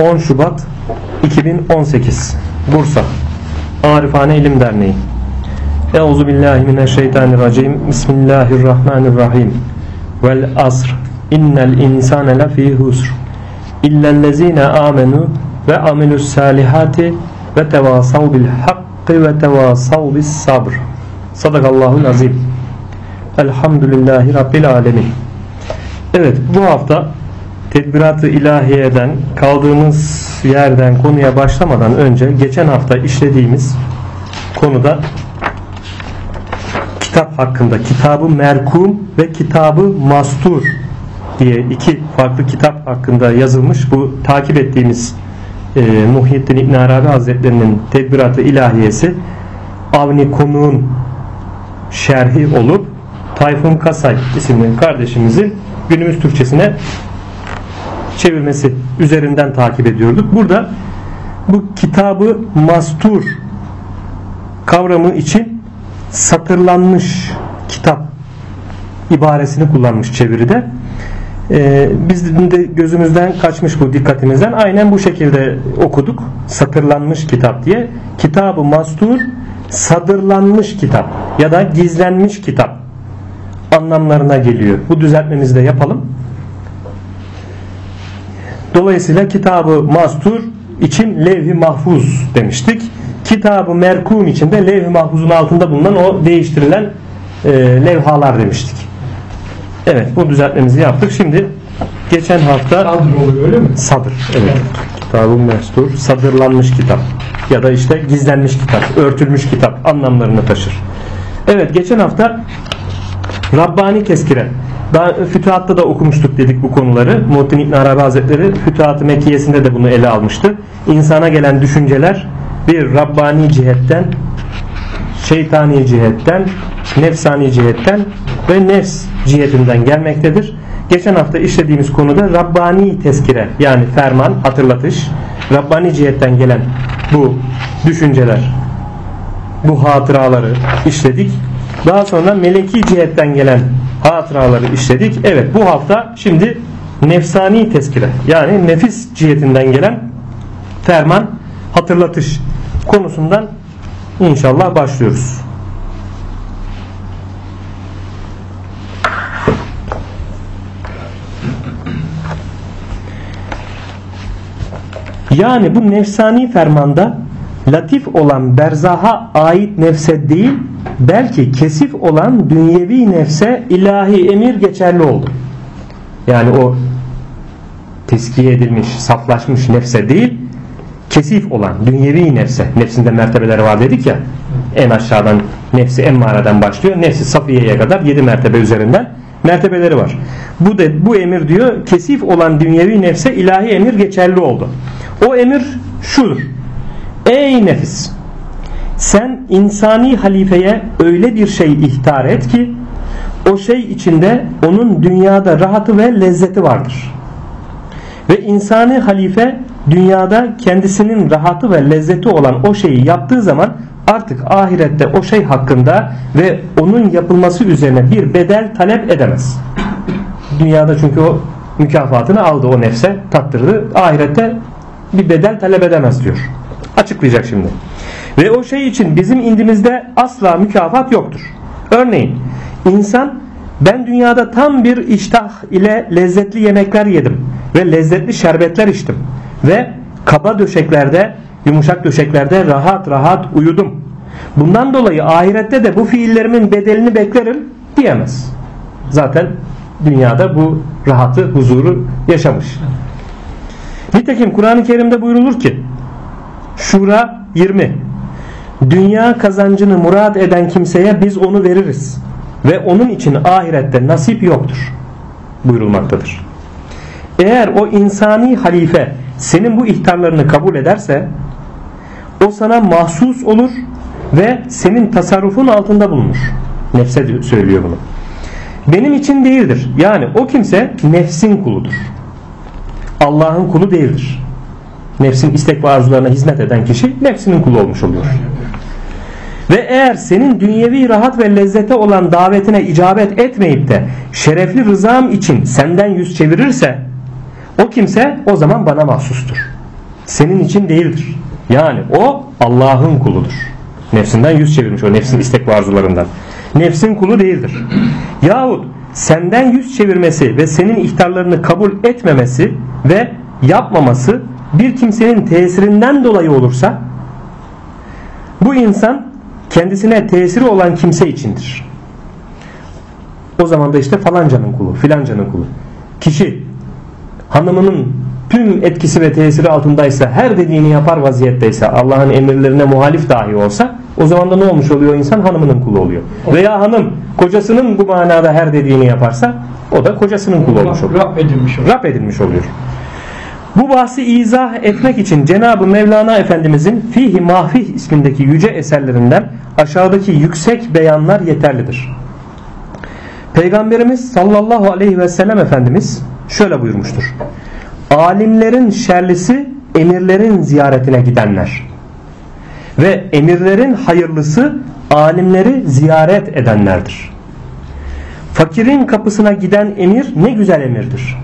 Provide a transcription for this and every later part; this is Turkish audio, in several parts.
10 Şubat 2018 Bursa. Arifane İlim Derneği. Euzu billahi mineşşeytanirracim. Bismillahirrahmanirrahim. Vel asr. İnnel insane lefî husr. İllellezine amenu ve amilus salihati ve tevasav bil hakkı ve tevasav bis sabr. Sadakallahul azim. Elhamdülillahi Rabbil alemin. Evet bu hafta tedbirat-ı ilahiyeden kaldığımız yerden konuya başlamadan önce geçen hafta işlediğimiz konuda kitap hakkında kitabı merkum ve kitabı mastur diye iki farklı kitap hakkında yazılmış bu takip ettiğimiz e, Muhyiddin İbn Arabi Hazretlerinin Tedbirat-ı İlahiyesi Avni Konuğ'un şerhi olup Tayfun Kasay isimli kardeşimizin günümüz Türkçesine çevirmesi üzerinden takip ediyorduk. Burada bu kitabı mastur kavramı için satırlanmış kitap ibaresini kullanmış çeviride. Ee, biz de gözümüzden kaçmış bu dikkatimizden. Aynen bu şekilde okuduk. Satırlanmış kitap diye. Kitabı mastur sadırlanmış kitap ya da gizlenmiş kitap anlamlarına geliyor. Bu düzeltmemizi de yapalım. Dolayısıyla kitabı mastur için levh-i mahfuz demiştik. Kitabı merkum için de levh-i mahfuzun altında bulunan o değiştirilen e, levhalar demiştik. Evet bu düzeltmemizi yaptık. Şimdi geçen hafta Sadır oluyor öyle mi? sadır. Evet. Kitabı mestur, sadırlanmış kitap ya da işte gizlenmiş kitap, örtülmüş kitap anlamlarını taşır. Evet geçen hafta Rabbani tezkire. Daha Fütuhat'ta da okumuştuk dedik bu konuları. Muhittin İbn Arabi Hazretleri Fütuhat-ı Mekkiyesinde de bunu ele almıştı. İnsana gelen düşünceler bir Rabbani cihetten, şeytani cihetten, nefsani cihetten ve nefs cihetinden gelmektedir. Geçen hafta işlediğimiz konuda Rabbani tezkire yani ferman, hatırlatış, Rabbani cihetten gelen bu düşünceler, bu hatıraları işledik. Daha sonra meleki cihetten gelen hatıraları işledik. Evet bu hafta şimdi nefsani tezkire yani nefis cihetinden gelen ferman hatırlatış konusundan inşallah başlıyoruz. Yani bu nefsani fermanda latif olan berzaha ait nefse değil belki kesif olan dünyevi nefse ilahi emir geçerli oldu. Yani o teskiye edilmiş, saflaşmış nefse değil kesif olan dünyevi nefse nefsinde mertebeleri var dedik ya en aşağıdan nefsi emmareden başlıyor nefsi safiyeye kadar 7 mertebe üzerinden mertebeleri var. Bu de bu emir diyor kesif olan dünyevi nefse ilahi emir geçerli oldu. O emir şudur. Ey nefis sen insani halifeye öyle bir şey ihtar et ki o şey içinde onun dünyada rahatı ve lezzeti vardır. Ve insani halife dünyada kendisinin rahatı ve lezzeti olan o şeyi yaptığı zaman artık ahirette o şey hakkında ve onun yapılması üzerine bir bedel talep edemez. Dünyada çünkü o mükafatını aldı o nefse tattırdı. Ahirette bir bedel talep edemez diyor. Açıklayacak şimdi. Ve o şey için bizim indimizde asla mükafat yoktur. Örneğin insan ben dünyada tam bir iştah ile lezzetli yemekler yedim ve lezzetli şerbetler içtim ve kaba döşeklerde yumuşak döşeklerde rahat rahat uyudum. Bundan dolayı ahirette de bu fiillerimin bedelini beklerim diyemez. Zaten dünyada bu rahatı, huzuru yaşamış. Nitekim Kur'an-ı Kerim'de buyurulur ki Şura 20 Dünya kazancını murat eden kimseye biz onu veririz ve onun için ahirette nasip yoktur buyurulmaktadır. Eğer o insani halife senin bu ihtarlarını kabul ederse o sana mahsus olur ve senin tasarrufun altında bulunur. Nefse söylüyor bunu. Benim için değildir. Yani o kimse nefsin kuludur. Allah'ın kulu değildir. Nefsin istek ve arzularına hizmet eden kişi nefsinin kulu olmuş oluyor. Ve eğer senin dünyevi rahat ve lezzete olan davetine icabet etmeyip de şerefli rızam için senden yüz çevirirse o kimse o zaman bana mahsustur. senin için değildir. Yani o Allah'ın kuludur. Nefsinden yüz çevirmiş o nefsin istek ve arzularından. Nefsin kulu değildir. Yahut senden yüz çevirmesi ve senin ihtarlarını kabul etmemesi ve yapmaması bir kimsenin tesirinden dolayı olursa bu insan kendisine tesiri olan kimse içindir. O zaman da işte falancanın kulu, filancanın kulu. Kişi hanımının tüm etkisi ve tesiri altındaysa her dediğini yapar vaziyetteyse Allah'ın emirlerine muhalif dahi olsa o zaman da ne olmuş oluyor insan hanımının kulu oluyor. Veya hanım kocasının bu manada her dediğini yaparsa o da kocasının kulu olmuş oluyor. Rab edilmiş oluyor. Rab edilmiş oluyor. Bu bahsi izah etmek için Cenab-ı Mevlana Efendimizin Fihi Mahfih ismindeki yüce eserlerinden aşağıdaki yüksek beyanlar yeterlidir. Peygamberimiz sallallahu aleyhi ve sellem Efendimiz şöyle buyurmuştur. Alimlerin şerlisi emirlerin ziyaretine gidenler ve emirlerin hayırlısı alimleri ziyaret edenlerdir. Fakirin kapısına giden emir ne güzel emirdir.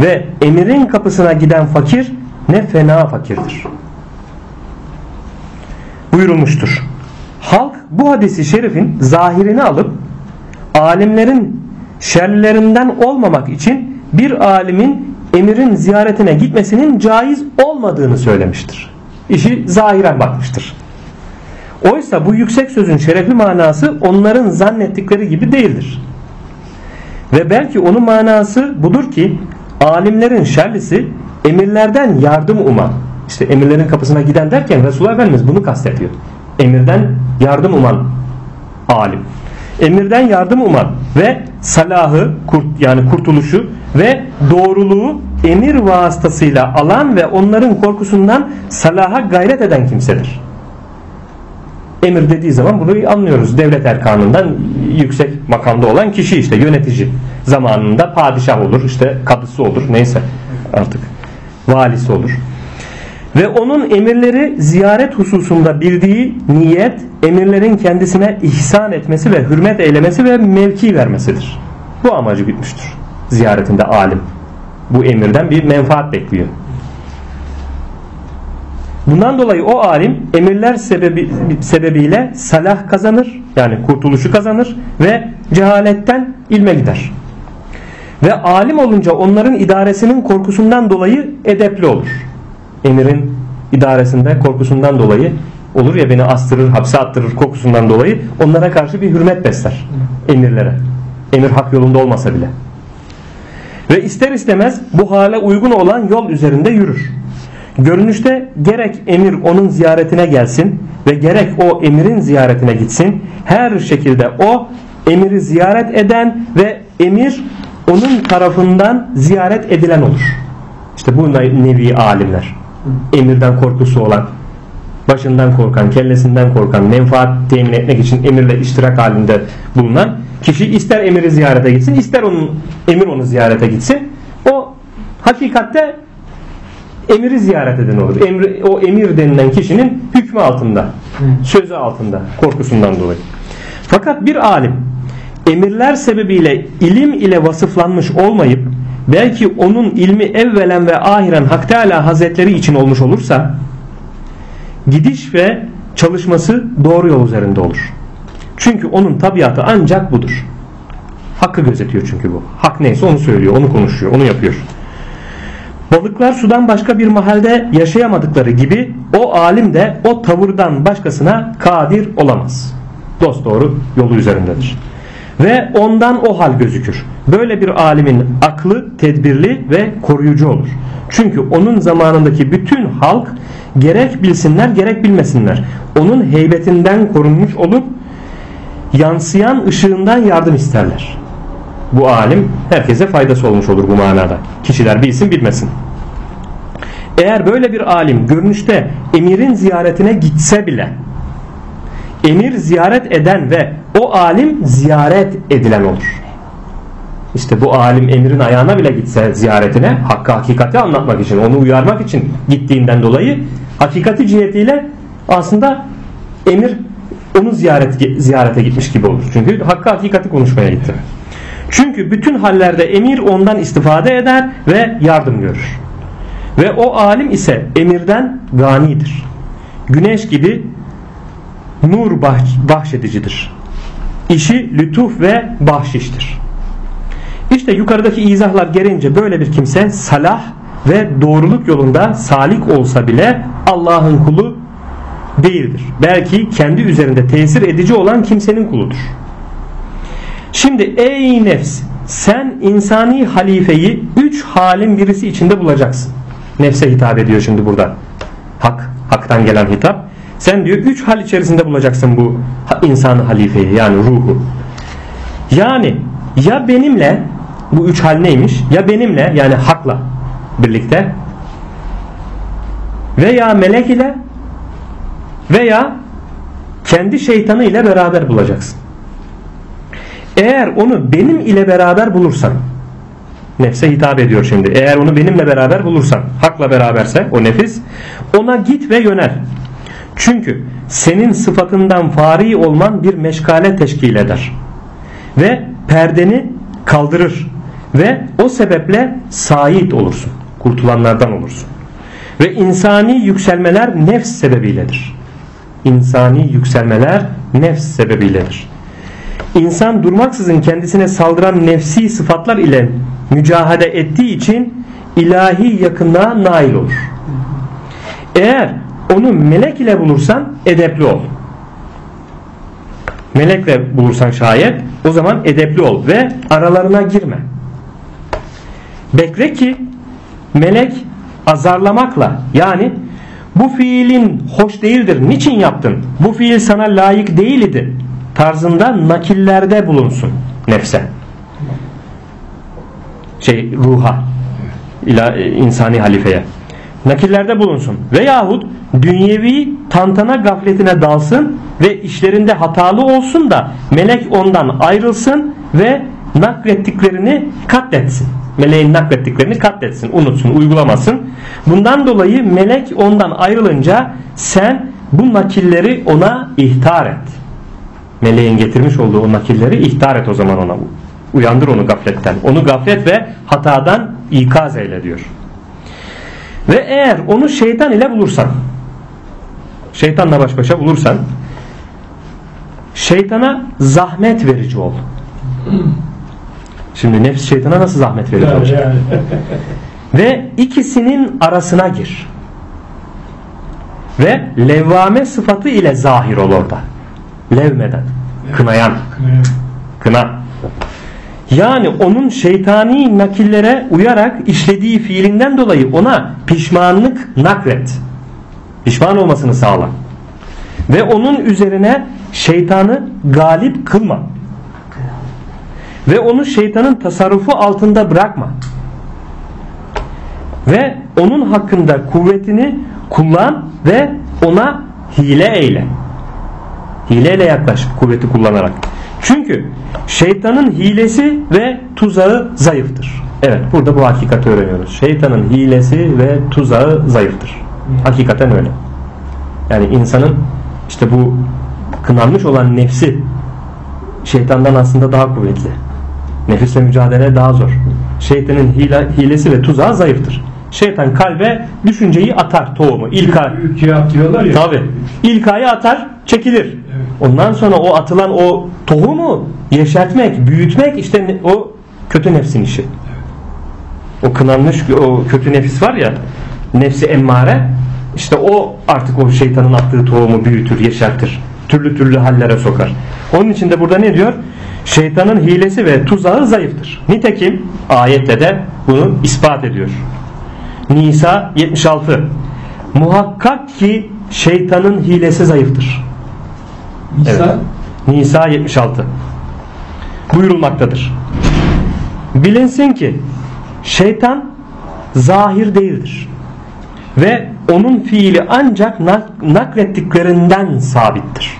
Ve emirin kapısına giden fakir ne fena fakirdir. Buyurulmuştur. Halk bu hadisi şerifin zahirini alıp alimlerin şerlerinden olmamak için bir alimin emirin ziyaretine gitmesinin caiz olmadığını söylemiştir. İşi zahiren bakmıştır. Oysa bu yüksek sözün şerefli manası onların zannettikleri gibi değildir. Ve belki onun manası budur ki alimlerin şerlisi emirlerden yardım uman. İşte emirlerin kapısına giden derken Resulullah Efendimiz bunu kastediyor. Emirden yardım uman alim. Emirden yardım uman ve salahı kurt, yani kurtuluşu ve doğruluğu emir vasıtasıyla alan ve onların korkusundan salaha gayret eden kimsedir. Emir dediği zaman bunu anlıyoruz. Devlet erkanından yüksek makamda olan kişi işte yönetici. Zamanında padişah olur, işte kadısı olur, neyse artık valisi olur. Ve onun emirleri ziyaret hususunda bildiği niyet emirlerin kendisine ihsan etmesi ve hürmet eylemesi ve mevki vermesidir. Bu amacı bitmiştir. Ziyaretinde alim. Bu emirden bir menfaat bekliyor. Bundan dolayı o alim emirler sebebi, sebebiyle salah kazanır. Yani kurtuluşu kazanır ve cehaletten ilme gider. Ve alim olunca onların idaresinin korkusundan dolayı edepli olur. Emirin idaresinde korkusundan dolayı olur ya beni astırır, hapse attırır korkusundan dolayı onlara karşı bir hürmet besler emirlere. Emir hak yolunda olmasa bile. Ve ister istemez bu hale uygun olan yol üzerinde yürür. Görünüşte gerek emir onun ziyaretine gelsin ve gerek o emirin ziyaretine gitsin. Her şekilde o emiri ziyaret eden ve emir onun tarafından ziyaret edilen olur. İşte bu nevi alimler. Emirden korkusu olan, başından korkan, kellesinden korkan, menfaat temin etmek için emirle iştirak halinde bulunan kişi ister emiri ziyarete gitsin, ister onun emir onu ziyarete gitsin. O hakikatte emiri ziyaret eden olur. Emri, o emir denilen kişinin hükmü altında, sözü altında, korkusundan dolayı. Fakat bir alim emirler sebebiyle ilim ile vasıflanmış olmayıp belki onun ilmi evvelen ve ahiren Hak Teala Hazretleri için olmuş olursa gidiş ve çalışması doğru yol üzerinde olur. Çünkü onun tabiatı ancak budur. Hakkı gözetiyor çünkü bu. Hak neyse onu söylüyor, onu konuşuyor, onu yapıyor. Balıklar sudan başka bir mahalde yaşayamadıkları gibi o alim de o tavırdan başkasına kadir olamaz. Dost doğru yolu üzerindedir. Ve ondan o hal gözükür. Böyle bir alimin aklı tedbirli ve koruyucu olur. Çünkü onun zamanındaki bütün halk gerek bilsinler gerek bilmesinler. Onun heybetinden korunmuş olup yansıyan ışığından yardım isterler. Bu alim herkese faydası olmuş olur bu manada. Kişiler bilsin bilmesin. Eğer böyle bir alim görünüşte emirin ziyaretine gitse bile emir ziyaret eden ve o alim ziyaret edilen olur. İşte bu alim emirin ayağına bile gitse ziyaretine hakkı hakikati anlatmak için onu uyarmak için gittiğinden dolayı hakikati cihetiyle aslında emir onu ziyaret, ziyarete gitmiş gibi olur. Çünkü hakkı hakikati konuşmaya gitti. Çünkü bütün hallerde emir ondan istifade eder ve yardım görür. Ve o alim ise emirden ganidir. Güneş gibi nur bahşedicidir. İşi lütuf ve bahşiştir. İşte yukarıdaki izahlar gelince böyle bir kimse salah ve doğruluk yolunda salik olsa bile Allah'ın kulu değildir. Belki kendi üzerinde tesir edici olan kimsenin kuludur. Şimdi ey nefs sen insani halifeyi üç halin birisi içinde bulacaksın. Nefse hitap ediyor şimdi burada. Hak, haktan gelen hitap. Sen diyor üç hal içerisinde bulacaksın bu insanı halifeyi yani ruhu. Yani ya benimle bu üç hal neymiş? Ya benimle yani hakla birlikte veya melek ile veya kendi şeytanı ile beraber bulacaksın. Eğer onu benim ile beraber bulursan nefse hitap ediyor şimdi. Eğer onu benimle beraber bulursan hakla beraberse o nefis ona git ve yönel. Çünkü senin sıfatından fari olman bir meşgale teşkil eder. Ve perdeni kaldırır. Ve o sebeple sait olursun. Kurtulanlardan olursun. Ve insani yükselmeler nefs sebebiyledir. İnsani yükselmeler nefs sebebiyledir. İnsan durmaksızın kendisine saldıran nefsi sıfatlar ile mücahede ettiği için ilahi yakınlığa nail olur. Eğer onu melek ile bulursan edepli ol. Melekle bulursan şayet o zaman edepli ol ve aralarına girme. Bekle ki melek azarlamakla yani bu fiilin hoş değildir. Niçin yaptın? Bu fiil sana layık değil idi. Tarzında nakillerde bulunsun nefse. Şey ruha ila, insani halifeye nakillerde bulunsun veyahut dünyevi tantana gafletine dalsın ve işlerinde hatalı olsun da melek ondan ayrılsın ve naklettiklerini katletsin. Meleğin naklettiklerini katletsin, unutsun, uygulamasın. Bundan dolayı melek ondan ayrılınca sen bu nakilleri ona ihtar et. Meleğin getirmiş olduğu o nakilleri ihtar et o zaman ona. Uyandır onu gafletten. Onu gaflet ve hatadan ikaz eyle diyor. Ve eğer onu şeytan ile bulursan şeytanla baş başa bulursan şeytana zahmet verici ol. Şimdi nefs şeytana nasıl zahmet verici olacak? Ve ikisinin arasına gir. Ve levvame sıfatı ile zahir ol orada. Levmeden. Kınayan. Kına. Yani onun şeytani nakillere uyarak işlediği fiilinden dolayı ona pişmanlık naklet. Pişman olmasını sağla. Ve onun üzerine şeytanı galip kılma. Ve onu şeytanın tasarrufu altında bırakma. Ve onun hakkında kuvvetini kullan ve ona hile eyle. Hileyle yaklaş kuvveti kullanarak. Çünkü şeytanın hilesi ve tuzağı zayıftır. Evet burada bu hakikati öğreniyoruz. Şeytanın hilesi ve tuzağı zayıftır. Hakikaten öyle. Yani insanın işte bu kınanmış olan nefsi şeytandan aslında daha kuvvetli. Nefisle mücadele daha zor. Şeytanın hile, hilesi ve tuzağı zayıftır. Şeytan kalbe düşünceyi atar tohumu. İlka. Ülkeye atıyorlar ya. Tabi. İlkayı atar çekilir. Ondan sonra o atılan o tohumu yeşertmek, büyütmek işte o kötü nefsin işi. O kınanmış o kötü nefis var ya nefsi emmare işte o artık o şeytanın attığı tohumu büyütür, yeşertir. Türlü türlü hallere sokar. Onun için de burada ne diyor? Şeytanın hilesi ve tuzağı zayıftır. Nitekim ayette de bunu ispat ediyor. Nisa 76 Muhakkak ki şeytanın hilesi zayıftır. Nisa Evet. Nisa 76 buyurulmaktadır. Bilinsin ki şeytan zahir değildir. Ve onun fiili ancak nak naklettiklerinden sabittir.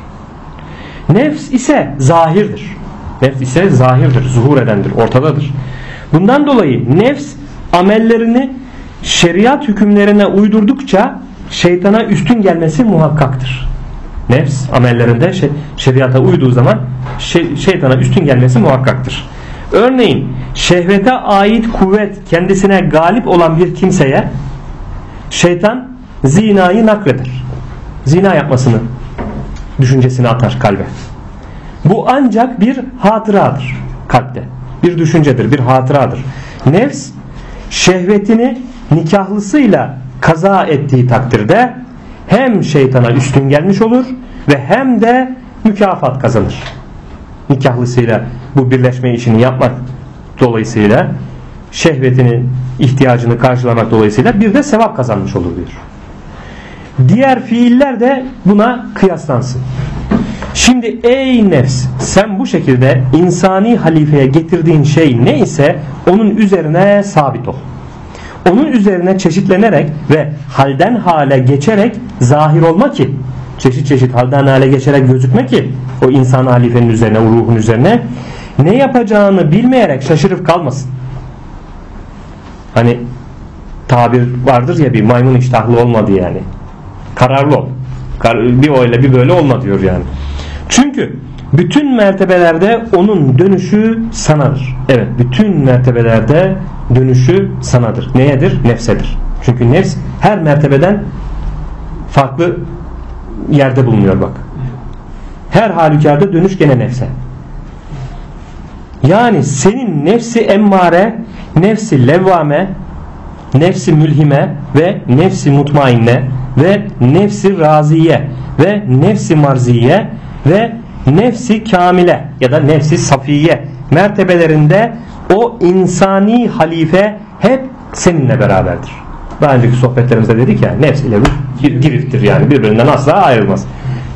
Nefs ise zahirdir. Nefs ise zahirdir, zuhur edendir, ortadadır. Bundan dolayı nefs amellerini şeriat hükümlerine uydurdukça şeytana üstün gelmesi muhakkaktır. Nefs amellerinde şeriata uyduğu zaman şeytana üstün gelmesi muhakkaktır. Örneğin şehvete ait kuvvet kendisine galip olan bir kimseye şeytan zinayı nakleder. Zina yapmasını düşüncesini atar kalbe. Bu ancak bir hatıradır kalpte. Bir düşüncedir, bir hatıradır. Nefs şehvetini nikahlısıyla kaza ettiği takdirde hem şeytana üstün gelmiş olur ve hem de mükafat kazanır. Nikahlısıyla bu birleşme işini yapmak dolayısıyla şehvetinin ihtiyacını karşılamak dolayısıyla bir de sevap kazanmış olur diyor. Diğer fiiller de buna kıyaslansın. Şimdi ey nefs sen bu şekilde insani halifeye getirdiğin şey ne ise onun üzerine sabit ol. Onun üzerine çeşitlenerek ve halden hale geçerek zahir olma ki çeşit çeşit halden hale geçerek gözükme ki o insan halifenin üzerine, o ruhun üzerine ne yapacağını bilmeyerek şaşırıp kalmasın. Hani tabir vardır ya bir maymun iştahlı olmadı yani. Kararlı ol. Bir öyle bir böyle olma diyor yani. Çünkü bütün mertebelerde onun dönüşü sanadır. Evet bütün mertebelerde dönüşü sanadır. Neyedir? Nefsedir. Çünkü nefs her mertebeden farklı yerde bulunuyor bak. Her halükarda dönüş gene nefse. Yani senin nefsi emmare, nefsi levvame, nefsi mülhime ve nefsi mutmainne ve nefsi raziye ve nefsi marziye ve nefsi kamile ya da nefsi safiye mertebelerinde o insani halife hep seninle beraberdir. Daha önceki sohbetlerimizde dedik ya nefs ile ruh giriftir yani birbirinden asla ayrılmaz.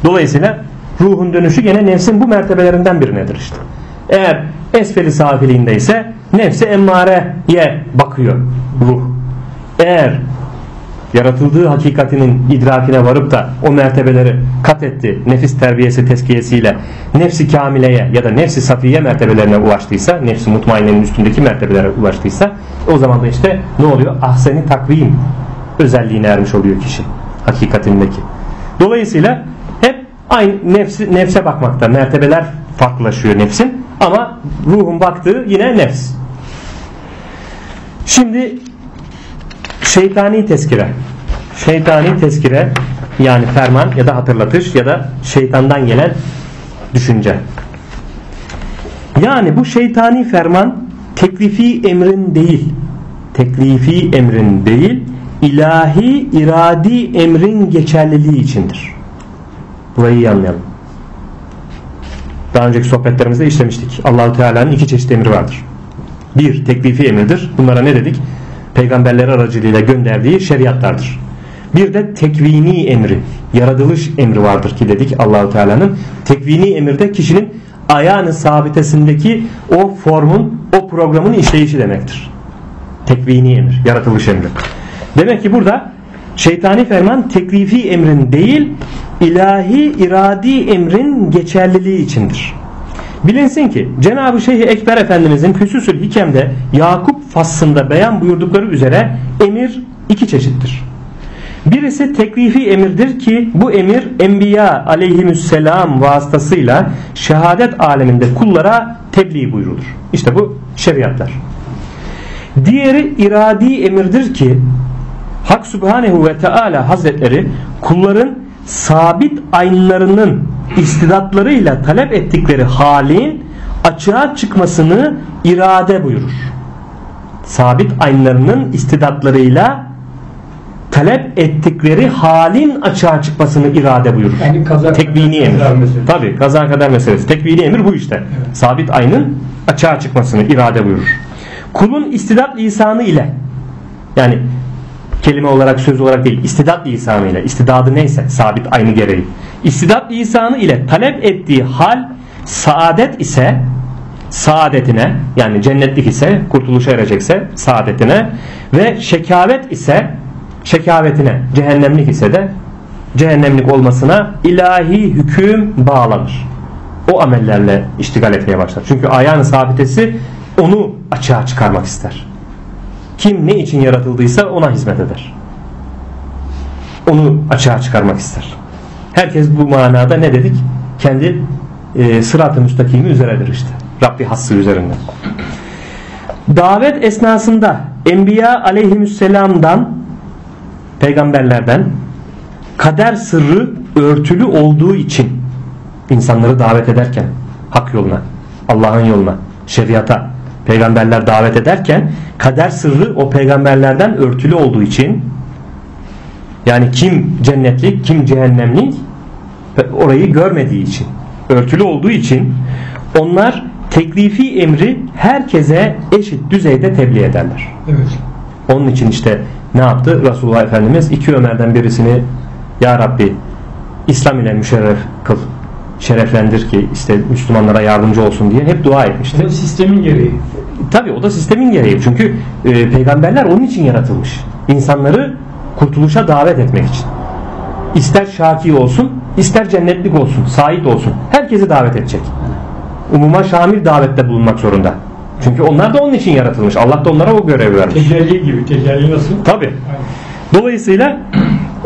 Dolayısıyla ruhun dönüşü gene nefsin bu mertebelerinden birinedir işte. Eğer esfeli safiliğinde ise nefsi emmareye bakıyor ruh. Eğer yaratıldığı hakikatinin idrakine varıp da o mertebeleri kat etti nefis terbiyesi teskiyesiyle nefsi kamileye ya da nefsi safiye mertebelerine ulaştıysa nefsi mutmainenin üstündeki mertebelere ulaştıysa o zaman da işte ne oluyor? Ahseni takvim özelliğine ermiş oluyor kişi hakikatindeki. Dolayısıyla hep aynı nefsi, nefse bakmakta mertebeler farklılaşıyor nefsin ama ruhun baktığı yine nefs. Şimdi şeytani tezkire. Şeytani tezkire yani ferman ya da hatırlatış ya da şeytandan gelen düşünce. Yani bu şeytani ferman teklifi emrin değil teklifi emrin değil ilahi iradi emrin geçerliliği içindir. Burayı iyi anlayalım. Daha önceki sohbetlerimizde işlemiştik. Allahu Teala'nın iki çeşit emri vardır. Bir teklifi emirdir. Bunlara ne dedik peygamberler aracılığıyla gönderdiği şeriatlardır. Bir de tekvini emri, yaratılış emri vardır ki dedik Allahu Teala'nın. Tekvini emirde kişinin ayağını sabitesindeki o formun, o programın işleyişi demektir. Tekvini emir, yaratılış emri. Demek ki burada şeytani ferman teklifi emrin değil, ilahi iradi emrin geçerliliği içindir. Bilinsin ki Cenab-ı Şeyh Ekber Efendimizin Füsusül Hikem'de Yakup faslında beyan buyurdukları üzere emir iki çeşittir. Birisi teklifi emirdir ki bu emir Enbiya aleyhisselam vasıtasıyla şehadet aleminde kullara tebliğ buyurulur. İşte bu şeriatlar. Diğeri iradi emirdir ki Hak Subhanehu ve Teala Hazretleri kulların sabit aynlarının istidatlarıyla talep ettikleri halin açığa çıkmasını irade buyurur. Sabit aynlarının istidatlarıyla talep ettikleri halin açığa çıkmasını irade buyurur. Yani kaza Tekvini emir. Tabi kaza kadar meselesi. Tekvini emir bu işte. Evet. Sabit aynın açığa çıkmasını irade buyurur. Kulun istidat lisanı ile yani kelime olarak söz olarak değil istidat lisanı ile istidadı neyse sabit aynı gereği istidat lisanı ile talep ettiği hal saadet ise saadetine yani cennetlik ise kurtuluşa erecekse saadetine ve şekavet ise şekavetine cehennemlik ise de cehennemlik olmasına ilahi hüküm bağlanır. O amellerle iştigal etmeye başlar. Çünkü ayağın sabitesi onu açığa çıkarmak ister. Kim ne için yaratıldıysa ona hizmet eder. Onu açığa çıkarmak ister. Herkes bu manada ne dedik? Kendi e, sırat-ı müstakimi üzeredir işte. Rabbi hassı üzerinde. Davet esnasında Enbiya aleyhisselamdan peygamberlerden kader sırrı örtülü olduğu için insanları davet ederken hak yoluna, Allah'ın yoluna, şeriata peygamberler davet ederken kader sırrı o peygamberlerden örtülü olduğu için yani kim cennetlik kim cehennemlik orayı görmediği için örtülü olduğu için onlar teklifi emri herkese eşit düzeyde tebliğ ederler. Evet. Onun için işte ne yaptı? Resulullah Efendimiz iki Ömer'den birisini Ya Rabbi İslam ile müşerref kıl. Şereflendir ki işte Müslümanlara yardımcı olsun diye hep dua etmişti. Bu sistemin gereği. Tabi o da sistemin gereği. Çünkü e, peygamberler onun için yaratılmış. İnsanları kurtuluşa davet etmek için. İster şaki olsun, ister cennetlik olsun, sait olsun. Herkesi davet edecek. Umuma şamil davette bulunmak zorunda. Çünkü onlar da onun için yaratılmış. Allah da onlara o görevi vermiş. Tecelli gibi. Tecelli nasıl? Tabi. Aynen. Dolayısıyla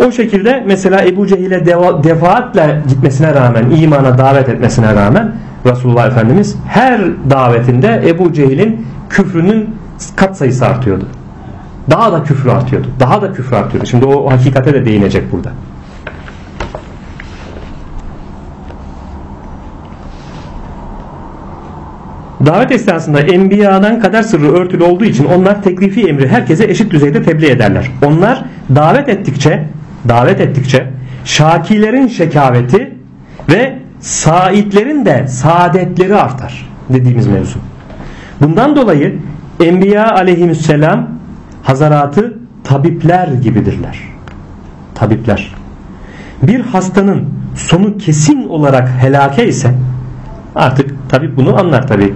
o şekilde mesela Ebu Cehil'e defaatle gitmesine rağmen, imana davet etmesine rağmen Resulullah Efendimiz her davetinde Ebu Cehil'in küfrünün kat sayısı artıyordu. Daha da küfrü artıyordu. Daha da küfrü artıyordu. Şimdi o hakikate de değinecek burada. Davet esnasında enbiyadan kader sırrı örtülü olduğu için onlar teklifi emri herkese eşit düzeyde tebliğ ederler. Onlar davet ettikçe davet ettikçe şakilerin şekaveti ve saitlerin de saadetleri artar dediğimiz mevzu. Bundan dolayı Enbiya aleyhisselam hazaratı tabipler gibidirler. Tabipler. Bir hastanın sonu kesin olarak helake ise artık tabip bunu anlar tabi.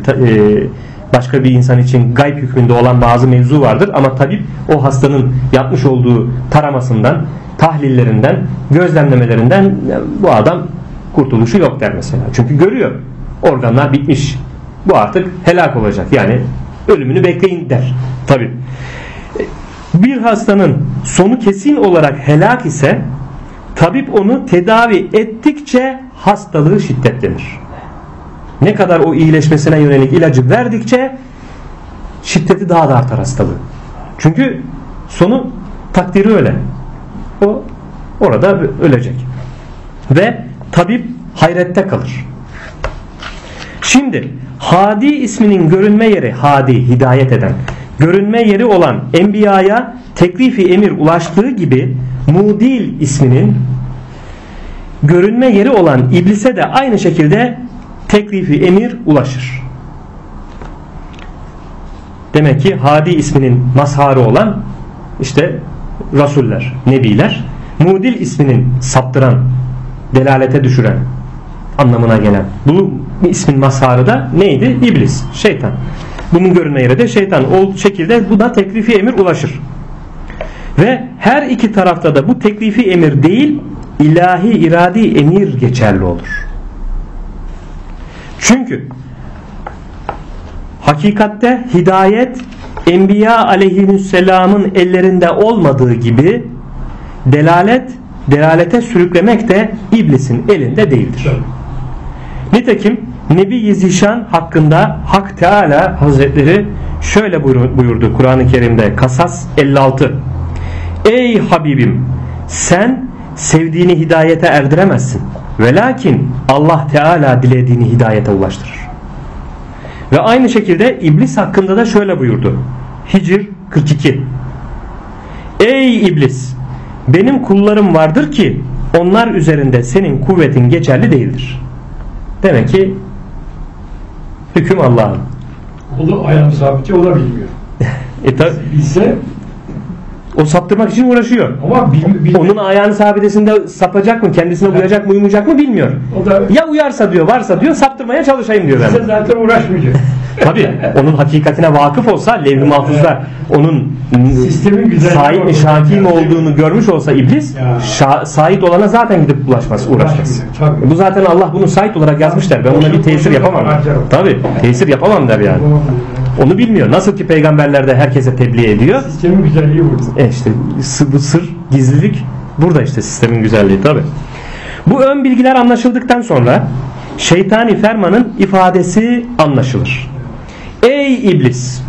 Başka bir insan için gayb hükmünde olan bazı mevzu vardır ama tabip o hastanın yapmış olduğu taramasından, tahlillerinden, gözlemlemelerinden bu adam kurtuluşu yok der mesela. Çünkü görüyor. Organlar bitmiş. Bu artık helak olacak. Yani ölümünü bekleyin der. Tabi. Bir hastanın sonu kesin olarak helak ise tabip onu tedavi ettikçe hastalığı şiddetlenir. Ne kadar o iyileşmesine yönelik ilacı verdikçe şiddeti daha da artar hastalığı. Çünkü sonu takdiri öyle. O orada ölecek. Ve tabip hayrette kalır. Şimdi Hadi isminin görünme yeri Hadi hidayet eden görünme yeri olan Enbiya'ya teklifi emir ulaştığı gibi Mudil isminin görünme yeri olan iblise de aynı şekilde teklifi emir ulaşır. Demek ki Hadi isminin mazharı olan işte Rasuller, Nebiler, Mudil isminin saptıran, delalete düşüren anlamına gelen. Bu ismin mazharı da neydi? İblis, şeytan. Bunun görünme yeri de şeytan. O şekilde bu da teklifi emir ulaşır. Ve her iki tarafta da bu teklifi emir değil, ilahi iradi emir geçerli olur. Çünkü hakikatte hidayet Enbiya aleyhisselamın ellerinde olmadığı gibi delalet delalete sürüklemek de iblisin elinde değildir. Nitekim Nebi Zişan hakkında Hak Teala Hazretleri şöyle buyurdu Kur'an-ı Kerim'de Kasas 56 Ey Habibim sen sevdiğini hidayete erdiremezsin. Velakin Allah Teala dilediğini hidayete ulaştırır. Ve aynı şekilde iblis hakkında da şöyle buyurdu. Hicr 42 Ey iblis benim kullarım vardır ki onlar üzerinde senin kuvvetin geçerli değildir. Demek ki hüküm Allah'ın. O da ayağını sabiti o da bilmiyor. e tabi, Bilse o saptırmak için uğraşıyor. ama bil, bil, Onun ayağını sabitesinde sapacak mı, kendisine uyacak mı, uymayacak mı bilmiyor. o da Ya uyarsa diyor, varsa diyor, saptırmaya çalışayım diyor ben. zaten uğraşmayacak. Tabi onun hakikatine vakıf olsa levh-i mahfuzda onun sahip mi şaki mi olduğunu görmüş olsa iblis şa- sahip olana zaten gidip ulaşmaz, uğraşmaz. Bu zaten Allah bunu sahip olarak yazmış der. Ben ona bir tesir yapamam. Tabi tesir yapamam der yani. Onu bilmiyor. Nasıl ki peygamberler de herkese tebliğ ediyor. Sistemin güzelliği burada. E işte bu sır, gizlilik burada işte sistemin güzelliği tabi. Bu ön bilgiler anlaşıldıktan sonra şeytani fermanın ifadesi anlaşılır. Ey iblis!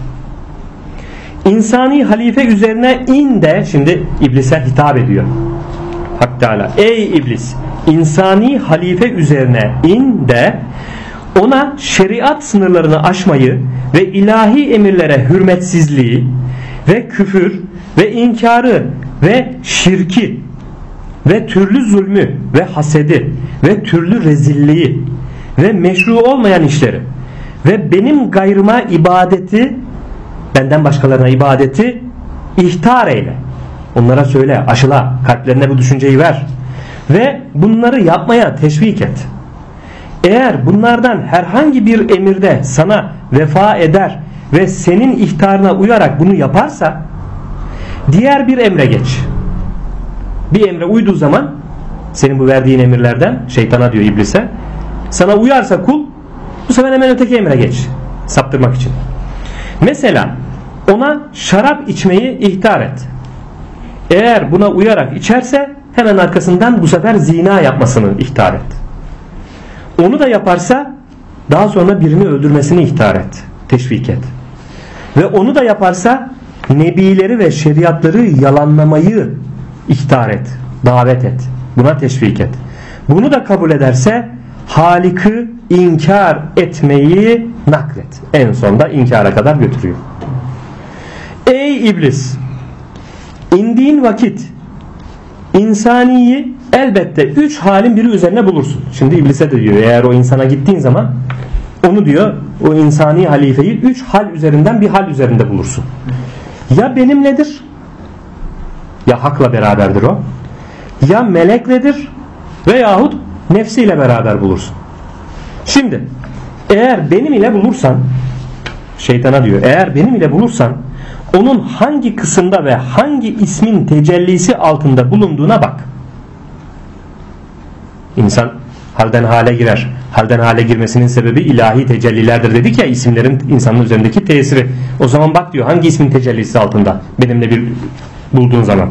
insani halife üzerine in de şimdi iblise hitap ediyor. Hak Teala ey iblis insani halife üzerine in de ona şeriat sınırlarını aşmayı ve ilahi emirlere hürmetsizliği ve küfür ve inkarı ve şirki ve türlü zulmü ve hasedi ve türlü rezilliği ve meşru olmayan işleri ve benim gayrıma ibadeti benden başkalarına ibadeti ihtar eyle. Onlara söyle, aşıla, kalplerine bu düşünceyi ver. Ve bunları yapmaya teşvik et. Eğer bunlardan herhangi bir emirde sana vefa eder ve senin ihtarına uyarak bunu yaparsa diğer bir emre geç. Bir emre uyduğu zaman senin bu verdiğin emirlerden şeytana diyor iblise sana uyarsa kul bu sefer hemen öteki emre geç. Saptırmak için. Mesela ona şarap içmeyi ihtar et. Eğer buna uyarak içerse hemen arkasından bu sefer zina yapmasını ihtar et. Onu da yaparsa daha sonra birini öldürmesini ihtar et. Teşvik et. Ve onu da yaparsa nebileri ve şeriatları yalanlamayı ihtar et. Davet et. Buna teşvik et. Bunu da kabul ederse Halik'i inkar etmeyi naklet. En sonda inkara kadar götürüyor. Ey iblis! indiğin vakit insaniyi elbette üç halin biri üzerine bulursun. Şimdi iblise de diyor eğer o insana gittiğin zaman onu diyor o insani halifeyi üç hal üzerinden bir hal üzerinde bulursun. Ya benimledir ya hakla beraberdir o ya melekledir veyahut nefsiyle beraber bulursun. Şimdi eğer benim ile bulursan şeytana diyor eğer benim ile bulursan onun hangi kısımda ve hangi ismin tecellisi altında bulunduğuna bak. İnsan halden hale girer. Halden hale girmesinin sebebi ilahi tecellilerdir dedik ya isimlerin insanın üzerindeki tesiri. O zaman bak diyor hangi ismin tecellisi altında benimle bir bulduğun zaman.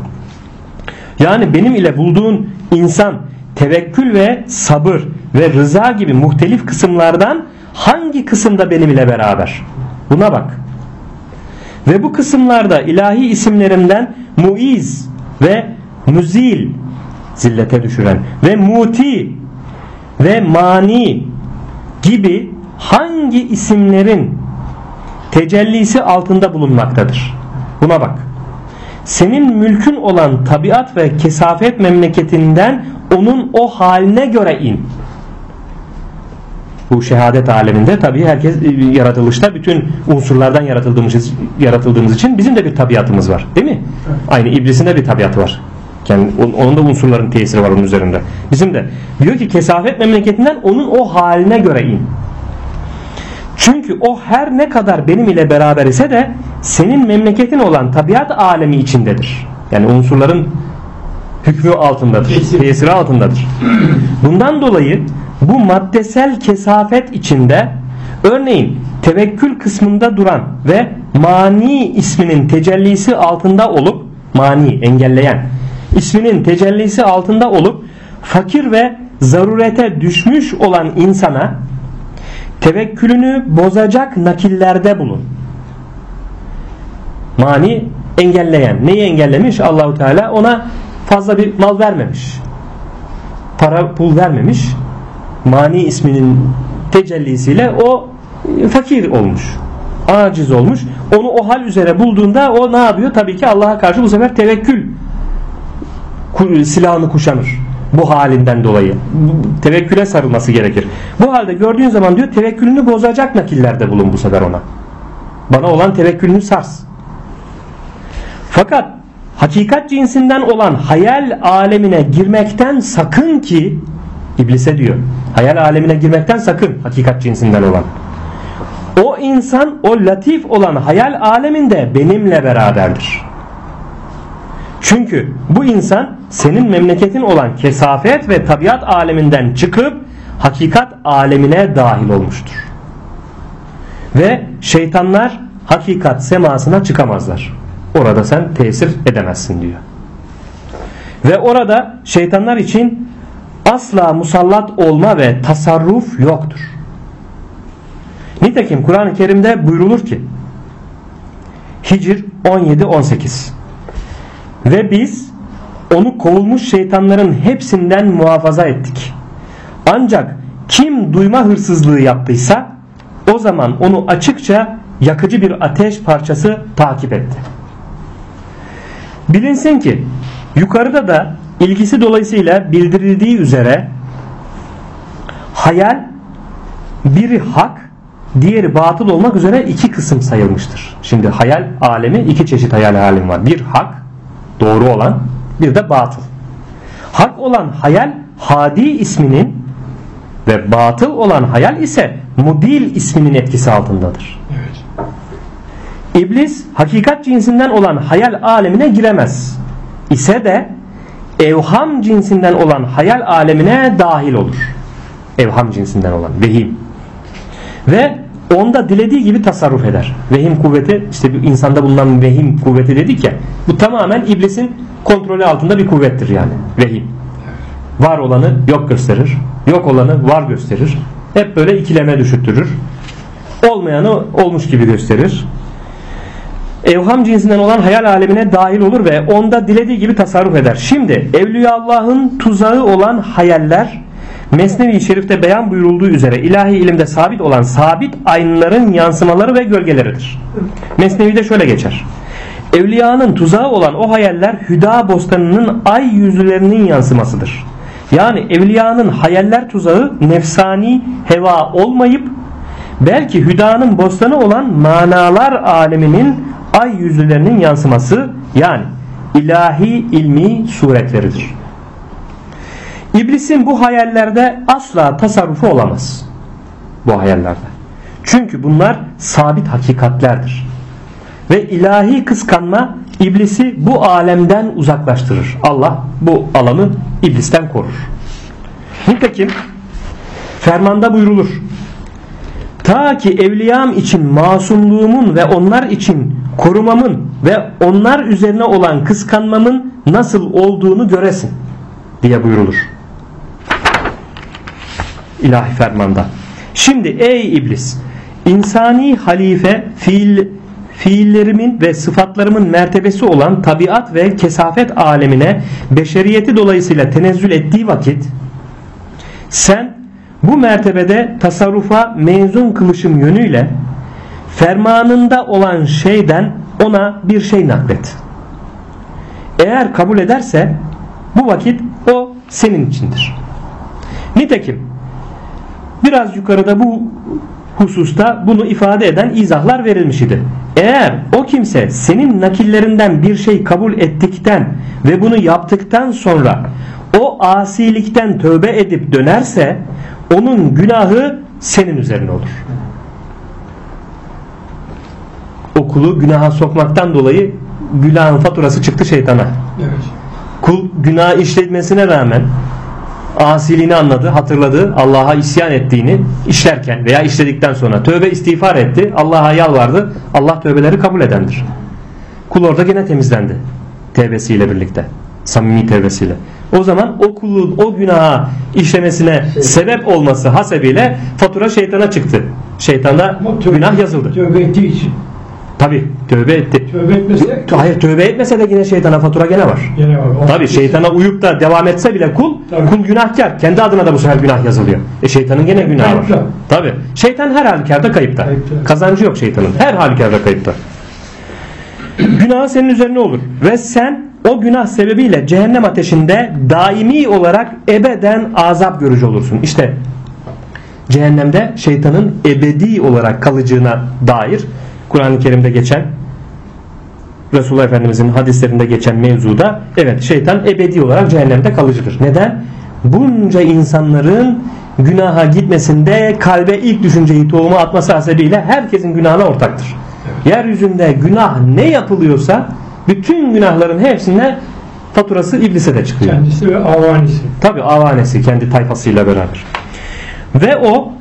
Yani benim ile bulduğun insan tevekkül ve sabır ve rıza gibi muhtelif kısımlardan hangi kısımda benim ile beraber? Buna bak. Ve bu kısımlarda ilahi isimlerimden muiz ve müzil zillete düşüren ve muti ve mani gibi hangi isimlerin tecellisi altında bulunmaktadır. Buna bak. Senin mülkün olan tabiat ve kesafet memleketinden onun o haline göre in bu şehadet aleminde tabii herkes e, yaratılışta bütün unsurlardan yaratıldığımız yaratıldığımız için bizim de bir tabiatımız var. Değil mi? Aynı iblisin de bir tabiatı var. Yani onun da unsurların tesiri var onun üzerinde. Bizim de. Diyor ki kesafet memleketinden onun o haline göre in. Çünkü o her ne kadar benim ile beraber ise de senin memleketin olan tabiat alemi içindedir. Yani unsurların hükmü altındadır. Tesiri altındadır. Bundan dolayı bu maddesel kesafet içinde örneğin tevekkül kısmında duran ve mani isminin tecellisi altında olup mani engelleyen isminin tecellisi altında olup fakir ve zarurete düşmüş olan insana tevekkülünü bozacak nakillerde bulun. Mani engelleyen. Neyi engellemiş? Allahu Teala ona fazla bir mal vermemiş. Para pul vermemiş mani isminin tecellisiyle o fakir olmuş. Aciz olmuş. Onu o hal üzere bulduğunda o ne yapıyor? Tabii ki Allah'a karşı bu sefer tevekkül silahını kuşanır. Bu halinden dolayı. Tevekküle sarılması gerekir. Bu halde gördüğün zaman diyor tevekkülünü bozacak nakillerde bulun bu sefer ona. Bana olan tevekkülünü sars. Fakat hakikat cinsinden olan hayal alemine girmekten sakın ki İblise diyor. Hayal alemine girmekten sakın hakikat cinsinden olan. O insan o latif olan hayal aleminde benimle beraberdir. Çünkü bu insan senin memleketin olan kesafet ve tabiat aleminden çıkıp hakikat alemine dahil olmuştur. Ve şeytanlar hakikat semasına çıkamazlar. Orada sen tesir edemezsin diyor. Ve orada şeytanlar için asla musallat olma ve tasarruf yoktur. Nitekim Kur'an-ı Kerim'de buyrulur ki Hicr 17-18 Ve biz onu kovulmuş şeytanların hepsinden muhafaza ettik. Ancak kim duyma hırsızlığı yaptıysa o zaman onu açıkça yakıcı bir ateş parçası takip etti. Bilinsin ki yukarıda da ilgisi dolayısıyla bildirildiği üzere hayal biri hak diğeri batıl olmak üzere iki kısım sayılmıştır. Şimdi hayal alemi iki çeşit hayal alemi var. Bir hak doğru olan bir de batıl. Hak olan hayal hadi isminin ve batıl olan hayal ise mudil isminin etkisi altındadır. Evet. İblis hakikat cinsinden olan hayal alemine giremez. İse de evham cinsinden olan hayal alemine dahil olur. Evham cinsinden olan vehim. Ve onda dilediği gibi tasarruf eder. Vehim kuvveti işte bir insanda bulunan vehim kuvveti dedik ya. Bu tamamen iblisin kontrolü altında bir kuvvettir yani. Vehim. Var olanı yok gösterir. Yok olanı var gösterir. Hep böyle ikileme düşüttürür. Olmayanı olmuş gibi gösterir evham cinsinden olan hayal alemine dahil olur ve onda dilediği gibi tasarruf eder. Şimdi Evliya Allah'ın tuzağı olan hayaller Mesnevi Şerif'te beyan buyurulduğu üzere ilahi ilimde sabit olan sabit aynların yansımaları ve gölgeleridir. Mesnevi'de şöyle geçer. Evliyanın tuzağı olan o hayaller hüda bostanının ay yüzlerinin yansımasıdır. Yani evliyanın hayaller tuzağı nefsani heva olmayıp belki hüdanın bostanı olan manalar aleminin ay yüzlerinin yansıması yani ilahi ilmi suretleridir. İblisin bu hayallerde asla tasarrufu olamaz. Bu hayallerde. Çünkü bunlar sabit hakikatlerdir. Ve ilahi kıskanma iblisi bu alemden uzaklaştırır. Allah bu alanı iblisten korur. Nitekim fermanda buyrulur. Ta ki evliyam için masumluğumun ve onlar için korumamın ve onlar üzerine olan kıskanmamın nasıl olduğunu göresin diye buyurulur. İlahi fermanda. Şimdi ey iblis insani halife fiil fiillerimin ve sıfatlarımın mertebesi olan tabiat ve kesafet alemine beşeriyeti dolayısıyla tenezzül ettiği vakit sen bu mertebede tasarrufa mezun kılışım yönüyle fermanında olan şeyden ona bir şey naklet. Eğer kabul ederse bu vakit o senin içindir. Nitekim biraz yukarıda bu hususta bunu ifade eden izahlar verilmiş idi. Eğer o kimse senin nakillerinden bir şey kabul ettikten ve bunu yaptıktan sonra o asilikten tövbe edip dönerse onun günahı senin üzerine olur. Okulu günaha sokmaktan dolayı günahın faturası çıktı şeytana. Evet. Kul günah işletmesine rağmen asiliğini anladı, hatırladı, Allah'a isyan ettiğini işlerken veya işledikten sonra tövbe istiğfar etti, Allah'a yalvardı. Allah tövbeleri kabul edendir. Kul orada gene temizlendi. Tevbesiyle birlikte. Samimi tevbesiyle. O zaman o kulun o günaha işlemesine sebep olması hasebiyle fatura şeytana çıktı. Şeytana tövbe- günah yazıldı. Tövbe ettiği için. Tabi tövbe etti. Tövbe etmese Hayır tövbe etmese de yine şeytana fatura gene var. gene var. Tabi şeytana uyup da devam etse bile kul Tabii. kul günahkar. Kendi adına da bu sefer günah yazılıyor. E şeytanın gene günahı var. Tabi. Şeytan her halükarda kayıpta. Kayıpta. Kazancı yok şeytanın. Her halükarda kayıpta. Günah senin üzerine olur. Ve sen o günah sebebiyle cehennem ateşinde daimi olarak ebeden azap görücü olursun. İşte cehennemde şeytanın ebedi olarak kalacağına dair Kur'an-ı Kerim'de geçen Resulullah Efendimizin hadislerinde geçen mevzuda evet şeytan ebedi olarak cehennemde kalıcıdır. Neden? Bunca insanların günaha gitmesinde kalbe ilk düşünceyi tohumu atması hasebiyle herkesin günahına ortaktır. Yeryüzünde günah ne yapılıyorsa bütün günahların hepsine faturası iblise de çıkıyor. Kendisi ve avanisi. Tabi avanesi kendi tayfasıyla beraber. Ve o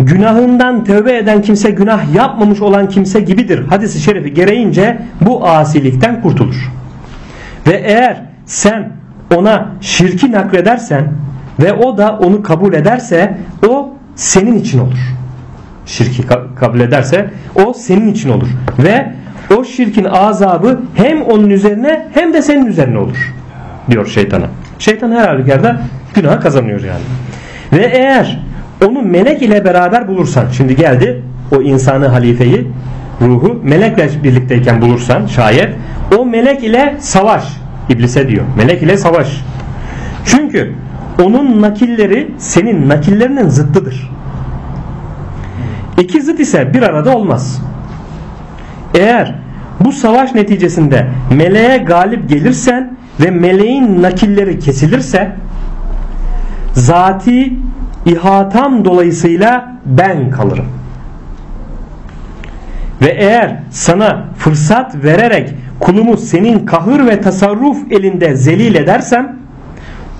günahından tövbe eden kimse günah yapmamış olan kimse gibidir. Hadisi şerifi gereğince bu asilikten kurtulur. Ve eğer sen ona şirki nakledersen ve o da onu kabul ederse o senin için olur. Şirki ka- kabul ederse o senin için olur. Ve şirkin azabı hem onun üzerine hem de senin üzerine olur diyor şeytana. Şeytan her halükarda günah kazanıyor yani. Ve eğer onu melek ile beraber bulursan şimdi geldi o insanı halifeyi ruhu melekle birlikteyken bulursan şayet o melek ile savaş iblise diyor. Melek ile savaş. Çünkü onun nakilleri senin nakillerinin zıttıdır. İki zıt ise bir arada olmaz. Eğer bu savaş neticesinde meleğe galip gelirsen ve meleğin nakilleri kesilirse zati ihatam dolayısıyla ben kalırım. Ve eğer sana fırsat vererek kulumu senin kahır ve tasarruf elinde zelil edersem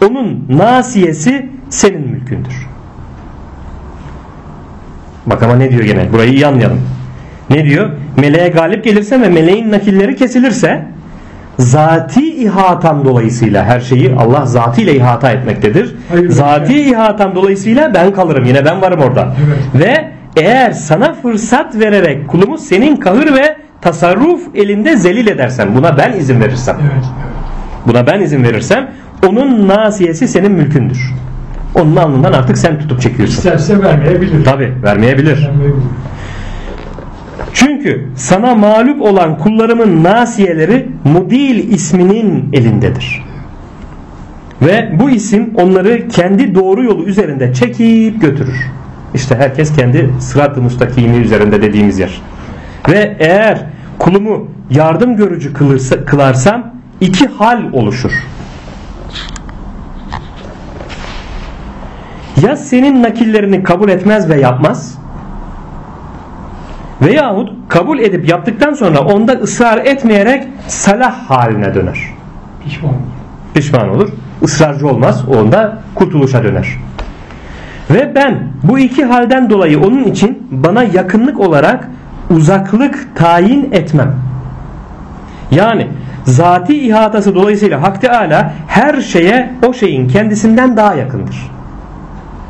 onun nasiyesi senin mülkündür. Bak ama ne diyor gene burayı iyi anlayalım. Ne diyor? Meleğe galip gelirse ve meleğin nakilleri kesilirse zati ihatam dolayısıyla her şeyi Allah zatıyla ihata etmektedir. Hayır, zati evet. ihatam dolayısıyla ben kalırım. Yine ben varım orada. Evet. Ve eğer sana fırsat vererek kulumu senin kahır ve tasarruf elinde zelil edersem buna ben izin verirsem evet. buna ben izin verirsem onun nasiyesi senin mülkündür. Onun alnından artık sen tutup çekiyorsun. İsterse vermeyebilir. Tabi vermeyebilir. Vermeyebilir. Çünkü sana mağlup olan kullarımın nasiyeleri Mudil isminin elindedir. Ve bu isim onları kendi doğru yolu üzerinde çekip götürür. İşte herkes kendi sırat-ı müstakimi üzerinde dediğimiz yer. Ve eğer kulumu yardım görücü kılırsa, kılarsam iki hal oluşur. Ya senin nakillerini kabul etmez ve yapmaz Veyahut kabul edip yaptıktan sonra onda ısrar etmeyerek salah haline döner. Pişman olur. Pişman olur. ısrarcı olmaz. Onda kurtuluşa döner. Ve ben bu iki halden dolayı onun için bana yakınlık olarak uzaklık tayin etmem. Yani zati ihatası dolayısıyla Hak Teala her şeye o şeyin kendisinden daha yakındır.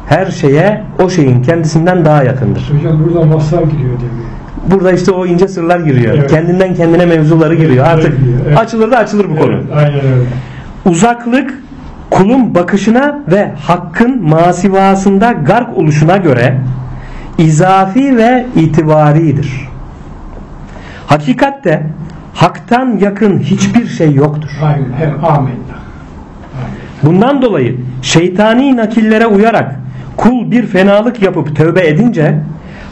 Her şeye o şeyin kendisinden daha yakındır. Hocam burada masal giriyor devreye. Burada işte o ince sırlar giriyor. Evet. Kendinden kendine mevzuları giriyor. Artık evet. açılır da açılır bu konu. Evet, aynen öyle. Uzaklık kulun bakışına ve hakkın masivasında gark oluşuna göre izafi ve itibaridir. Hakikatte haktan yakın hiçbir şey yoktur. Amenna. Bundan dolayı şeytani nakillere uyarak kul bir fenalık yapıp tövbe edince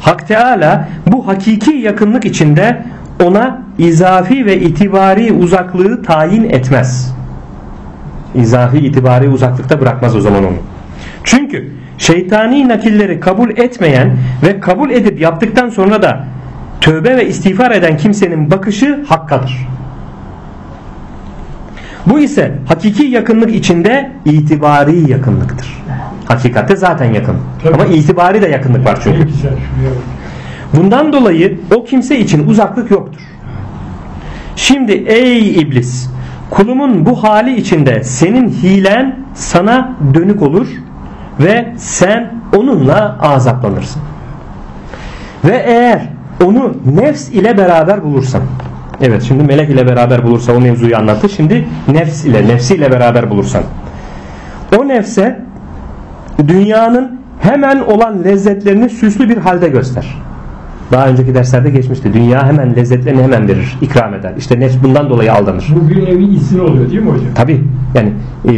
Hak Teala bu hakiki yakınlık içinde ona izafi ve itibari uzaklığı tayin etmez. İzafi itibari uzaklıkta bırakmaz o zaman onu. Çünkü şeytani nakilleri kabul etmeyen ve kabul edip yaptıktan sonra da tövbe ve istiğfar eden kimsenin bakışı hakkadır. Bu ise hakiki yakınlık içinde itibari yakınlıktır. Hakikatte zaten yakın. Tabii. Ama itibari de yakınlık var çünkü. Bundan dolayı o kimse için uzaklık yoktur. Şimdi ey iblis kulumun bu hali içinde senin hilen sana dönük olur ve sen onunla azaplanırsın. Ve eğer onu nefs ile beraber bulursan Evet şimdi melek ile beraber bulursa o mevzuyu anlattı. Şimdi nefs ile nefsiyle beraber bulursan o nefse dünyanın hemen olan lezzetlerini süslü bir halde göster. Daha önceki derslerde geçmişti. Dünya hemen lezzetlerini hemen verir, ikram eder. İşte nefs bundan dolayı aldanır. Bu bir nevi izin oluyor değil mi hocam? Tabi yani e,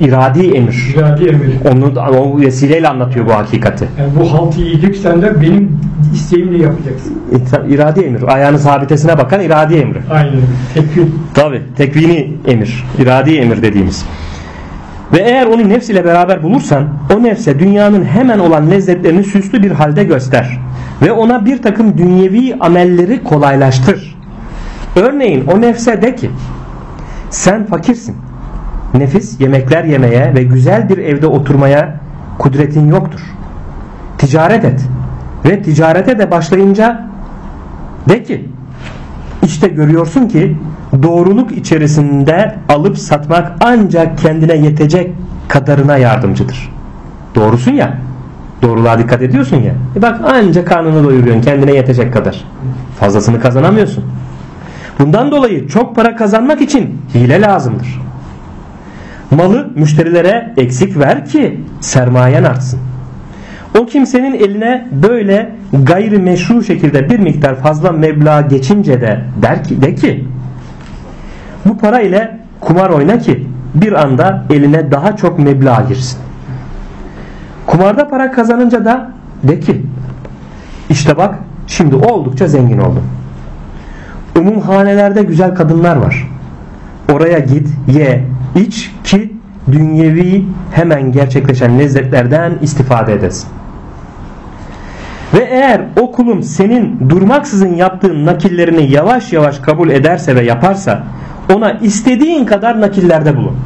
iradi emir. İradi emir. Onu o vesileyle anlatıyor bu hakikati. Yani bu haltı yiyecek sen de benim isteğimle yapacaksın. İta- İradi emir. Ayağının sabitesine bakan iradi emri. Aynen. Tekvin. Tabi tekvini emir. iradi emir dediğimiz. Ve eğer onu nefs ile beraber bulursan o nefse dünyanın hemen olan lezzetlerini süslü bir halde göster. Ve ona bir takım dünyevi amelleri kolaylaştır. Örneğin o nefse de ki sen fakirsin. Nefis yemekler yemeye ve güzel bir evde oturmaya kudretin yoktur. Ticaret et. Ve ticarete de başlayınca de ki işte görüyorsun ki doğruluk içerisinde alıp satmak ancak kendine yetecek kadarına yardımcıdır. Doğrusun ya. Doğruluğa dikkat ediyorsun ya. E bak anca karnını doyuruyorsun kendine yetecek kadar. Fazlasını kazanamıyorsun. Bundan dolayı çok para kazanmak için hile lazımdır. Malı müşterilere eksik ver ki sermayen artsın. O kimsenin eline böyle gayri meşru şekilde bir miktar fazla meblağ geçince de der ki de ki bu para ile kumar oyna ki bir anda eline daha çok meblağ girsin. Kumarda para kazanınca da de ki işte bak şimdi oldukça zengin oldum. Umumhanelerde güzel kadınlar var. Oraya git, ye, iç ki dünyevi hemen gerçekleşen lezzetlerden istifade edesin. Ve eğer o kulum senin durmaksızın yaptığın nakillerini yavaş yavaş kabul ederse ve yaparsa ona istediğin kadar nakillerde bulun.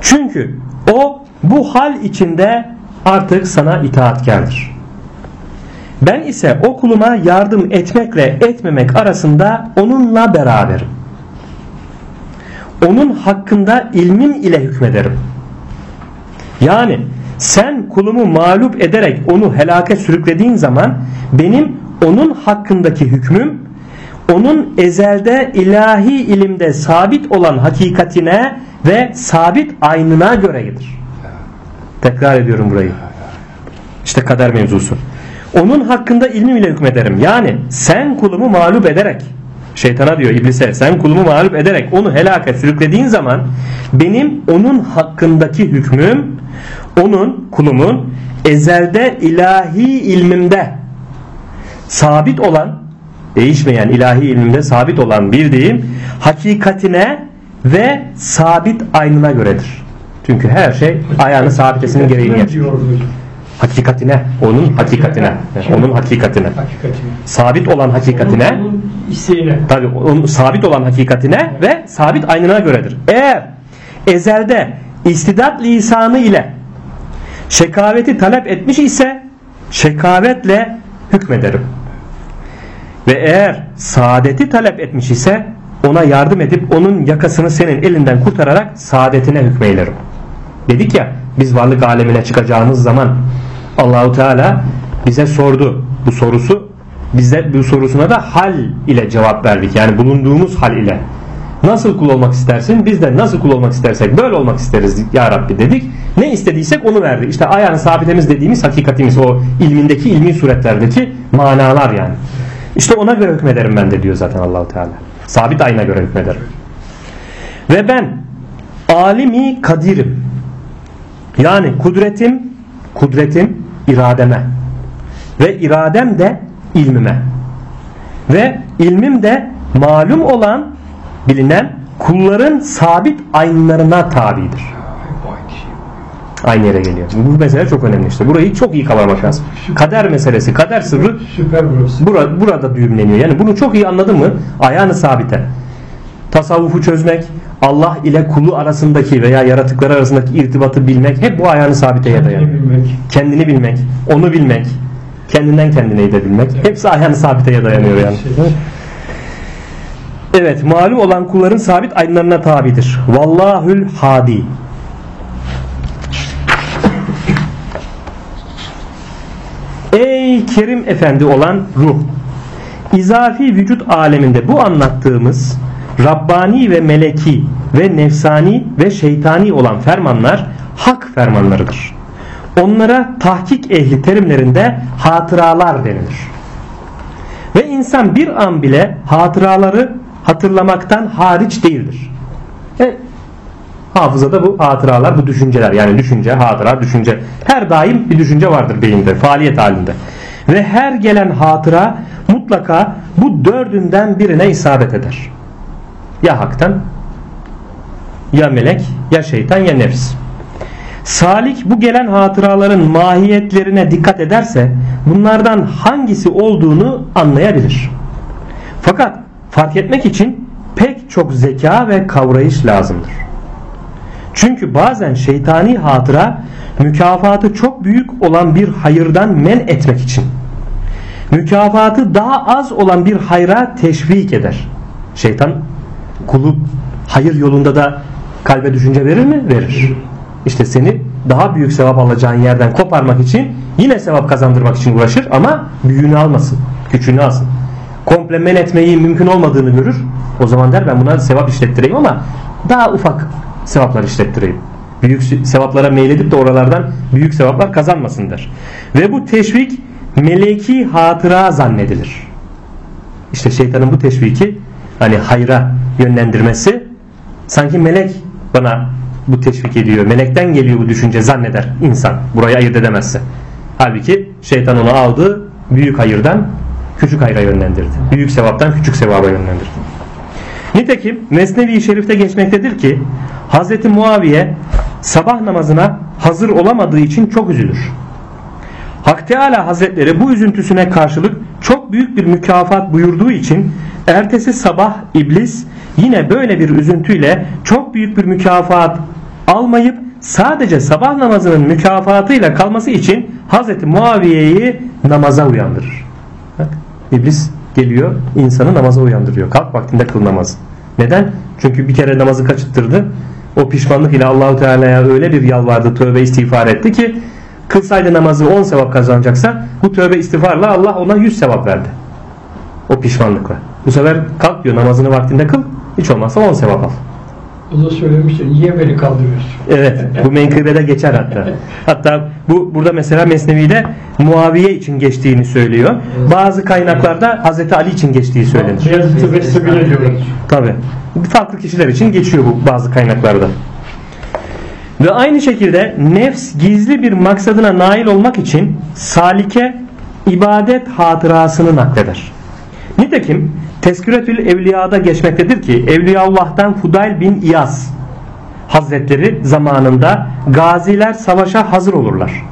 Çünkü o bu hal içinde artık sana itaatkardır. Ben ise o kuluma yardım etmekle etmemek arasında onunla beraberim. Onun hakkında ilmim ile hükmederim. Yani sen kulumu mağlup ederek onu helake sürüklediğin zaman benim onun hakkındaki hükmüm onun ezelde ilahi ilimde sabit olan hakikatine ve sabit aynına göredir. Tekrar ediyorum burayı. İşte kader mevzusu. Onun hakkında ilmim ile hükmederim. Yani sen kulumu mağlup ederek şeytana diyor iblise sen kulumu mağlup ederek onu helaka sürüklediğin zaman benim onun hakkındaki hükmüm onun kulumun ezelde ilahi ilmimde sabit olan değişmeyen ilahi ilmimde sabit olan bildiğim hakikatine ve sabit aynına göredir. Çünkü her şey ayağını sabitesinin gereğini yapıyor. Hakikatine, onun hakikatine, onun hakikatine. Sabit olan hakikatine, Onun isteğine. tabi onun sabit olan hakikatine ve sabit aynına göredir. Eğer ezelde istidat lisanı ile şekaveti talep etmiş ise şekavetle hükmederim. Ve eğer saadeti talep etmiş ise ona yardım edip onun yakasını senin elinden kurtararak saadetine hükmeylerim. Dedik ya biz varlık alemine çıkacağımız zaman Allahu Teala bize sordu. Bu sorusu bize bu sorusuna da hal ile cevap verdik. Yani bulunduğumuz hal ile. Nasıl kul olmak istersin? Biz de nasıl kul olmak istersek böyle olmak isteriz ya Rabbi dedik. Ne istediysek onu verdi. İşte ayağın sabitemiz dediğimiz hakikatimiz o ilmindeki ilmi suretlerdeki manalar yani. İşte ona göre hükmederim ben de diyor zaten Allahu Teala. Sabit ayına göre hükmederim. Ve ben alimi kadirim. Yani kudretim kudretim irademe ve iradem de ilmime ve ilmim de malum olan bilinen kulların sabit aynlarına tabidir. Aynı yere geliyor. Bu mesele çok önemli işte. Burayı çok iyi kavramak lazım. Kader meselesi, kader sırrı burası. burada, burada düğümleniyor. Yani bunu çok iyi anladın mı? Ayağını sabite. Tasavvufu çözmek, Allah ile kulu arasındaki veya yaratıkları arasındaki irtibatı bilmek hep bu ayağını sabiteye dayanıyor. Kendini bilmek. Onu bilmek, kendinden kendineyi de bilmek. Hepsi ayağını sabiteye dayanıyor yani. Evet, malum olan kulların sabit aynlarına tabidir. Vallahül hadi. Ey Kerim Efendi olan ruh. İzafi vücut aleminde bu anlattığımız Rabbani ve meleki ve nefsani ve şeytani olan fermanlar hak fermanlarıdır. Onlara tahkik ehli terimlerinde hatıralar denilir. Ve insan bir an bile hatıraları hatırlamaktan hariç değildir. E, hafızada bu hatıralar, bu düşünceler yani düşünce, hatıra, düşünce. Her daim bir düşünce vardır beyinde, faaliyet halinde. Ve her gelen hatıra mutlaka bu dördünden birine isabet eder. Ya haktan, ya melek, ya şeytan, ya nefs. Salik bu gelen hatıraların mahiyetlerine dikkat ederse bunlardan hangisi olduğunu anlayabilir. Fakat fark etmek için pek çok zeka ve kavrayış lazımdır. Çünkü bazen şeytani hatıra mükafatı çok büyük olan bir hayırdan men etmek için mükafatı daha az olan bir hayra teşvik eder. Şeytan kulu hayır yolunda da kalbe düşünce verir mi? Verir. İşte seni daha büyük sevap alacağın yerden koparmak için yine sevap kazandırmak için uğraşır ama büyüğünü almasın, küçüğünü alsın. Komple men etmeyi mümkün olmadığını görür. O zaman der ben buna sevap işlettireyim ama daha ufak sevaplar işlettireyim. Büyük sevaplara meyledip de oralardan büyük sevaplar kazanmasın der. Ve bu teşvik meleki hatıra zannedilir. İşte şeytanın bu teşviki hani hayra yönlendirmesi sanki melek bana bu teşvik ediyor. Melekten geliyor bu düşünce zanneder insan. Burayı ayırt edemezse. Halbuki şeytan onu aldı büyük hayırdan küçük hayra yönlendirdi. Büyük sevaptan küçük sevaba yönlendirdi. Nitekim Mesnevi Şerif'te geçmektedir ki Hz. Muaviye sabah namazına hazır olamadığı için çok üzülür. Hak Teala Hazretleri bu üzüntüsüne karşılık çok büyük bir mükafat buyurduğu için ertesi sabah iblis yine böyle bir üzüntüyle çok büyük bir mükafat almayıp sadece sabah namazının mükafatıyla kalması için Hz. Muaviye'yi namaza uyandırır. Bak, iblis geliyor insanı namaza uyandırıyor. Kalk vaktinde kıl namaz. Neden? Çünkü bir kere namazı kaçıttırdı. O pişmanlık ile Allahu Teala'ya öyle bir yalvardı, tövbe istiğfar etti ki kılsaydı namazı 10 sevap kazanacaksa bu tövbe istiğfarla Allah ona 100 sevap verdi. O pişmanlıkla. Bu sefer kalk diyor namazını vaktinde kıl. Hiç olmazsa 10 sevap al. O da söylemiştir. Niye beni kaldırıyorsun? Evet. Bu menkıbede geçer hatta. Hatta bu burada mesela Mesnevi'de Muaviye için geçtiğini söylüyor. Bazı kaynaklarda Hazreti Ali için geçtiği söylenir. Beyazıt'ı bile diyorlar. Tabi. Farklı kişiler için geçiyor bu bazı kaynaklarda. Ve aynı şekilde nefs gizli bir maksadına nail olmak için salike ibadet hatırasını nakleder. Nitekim Tezküretül Evliya'da geçmektedir ki Evliyaullah'tan Fudayl bin İyaz Hazretleri zamanında gaziler savaşa hazır olurlar.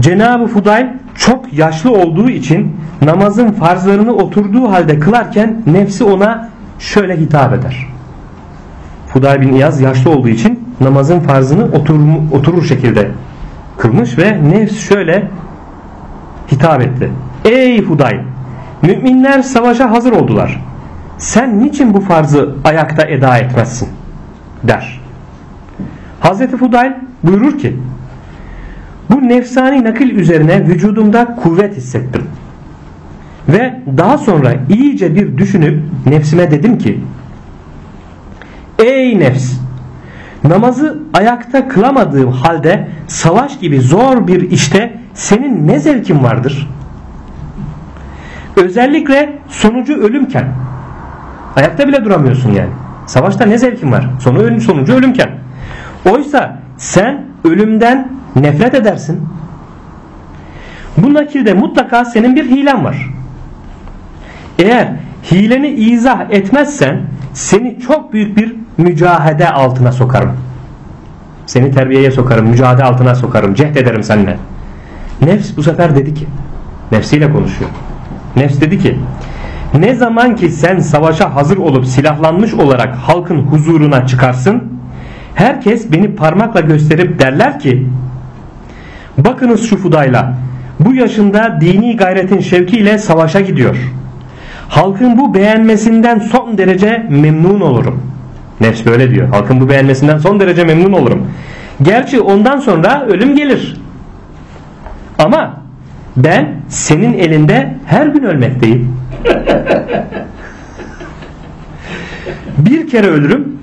Cenab-ı Fudayl çok yaşlı olduğu için namazın farzlarını oturduğu halde kılarken nefsi ona şöyle hitap eder. Fudayl bin İyaz yaşlı olduğu için namazın farzını otur, oturur şekilde kılmış ve nefs şöyle hitap etti. Ey Fudayl Müminler savaşa hazır oldular. Sen niçin bu farzı ayakta eda etmezsin? der. Hazreti Fudayl buyurur ki bu nefsani nakil üzerine vücudumda kuvvet hissettim. Ve daha sonra iyice bir düşünüp nefsime dedim ki Ey nefs! Namazı ayakta kılamadığım halde savaş gibi zor bir işte senin ne zevkin vardır? Özellikle sonucu ölümken. Ayakta bile duramıyorsun yani. Savaşta ne zevkin var? Sonu ölüm, sonucu ölümken. Oysa sen ölümden nefret edersin. Bu nakilde mutlaka senin bir hilen var. Eğer hileni izah etmezsen seni çok büyük bir mücahede altına sokarım. Seni terbiyeye sokarım, mücadele altına sokarım, cehd ederim seninle. Nefs bu sefer dedi ki, nefsiyle konuşuyor. Nefs dedi ki ne zaman ki sen savaşa hazır olup silahlanmış olarak halkın huzuruna çıkarsın herkes beni parmakla gösterip derler ki bakınız şu fudayla bu yaşında dini gayretin şevkiyle savaşa gidiyor. Halkın bu beğenmesinden son derece memnun olurum. Nefs böyle diyor. Halkın bu beğenmesinden son derece memnun olurum. Gerçi ondan sonra ölüm gelir. Ama ben senin elinde her gün ölmekteyim. bir kere ölürüm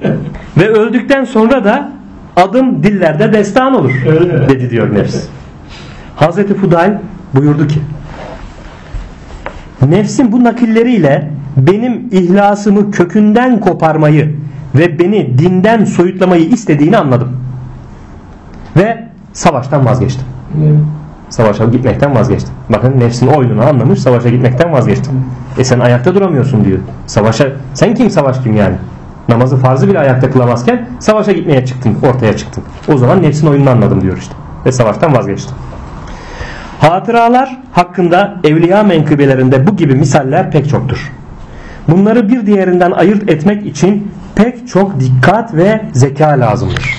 ve öldükten sonra da adım dillerde destan olur dedi diyor nefs. Hazreti Fudayl buyurdu ki nefsin bu nakilleriyle benim ihlasımı kökünden koparmayı ve beni dinden soyutlamayı istediğini anladım. Ve savaştan vazgeçtim. Savaşa gitmekten vazgeçtim. Bakın nefsin oyununu anlamış savaşa gitmekten vazgeçtim. E sen ayakta duramıyorsun diyor. Savaşa sen kim savaş kim yani? Namazı farzı bile ayakta kılamazken savaşa gitmeye çıktın, ortaya çıktın. O zaman nefsin oyununu anladım diyor işte. Ve savaştan vazgeçtim. Hatıralar hakkında evliya menkıbelerinde bu gibi misaller pek çoktur. Bunları bir diğerinden ayırt etmek için pek çok dikkat ve zeka lazımdır.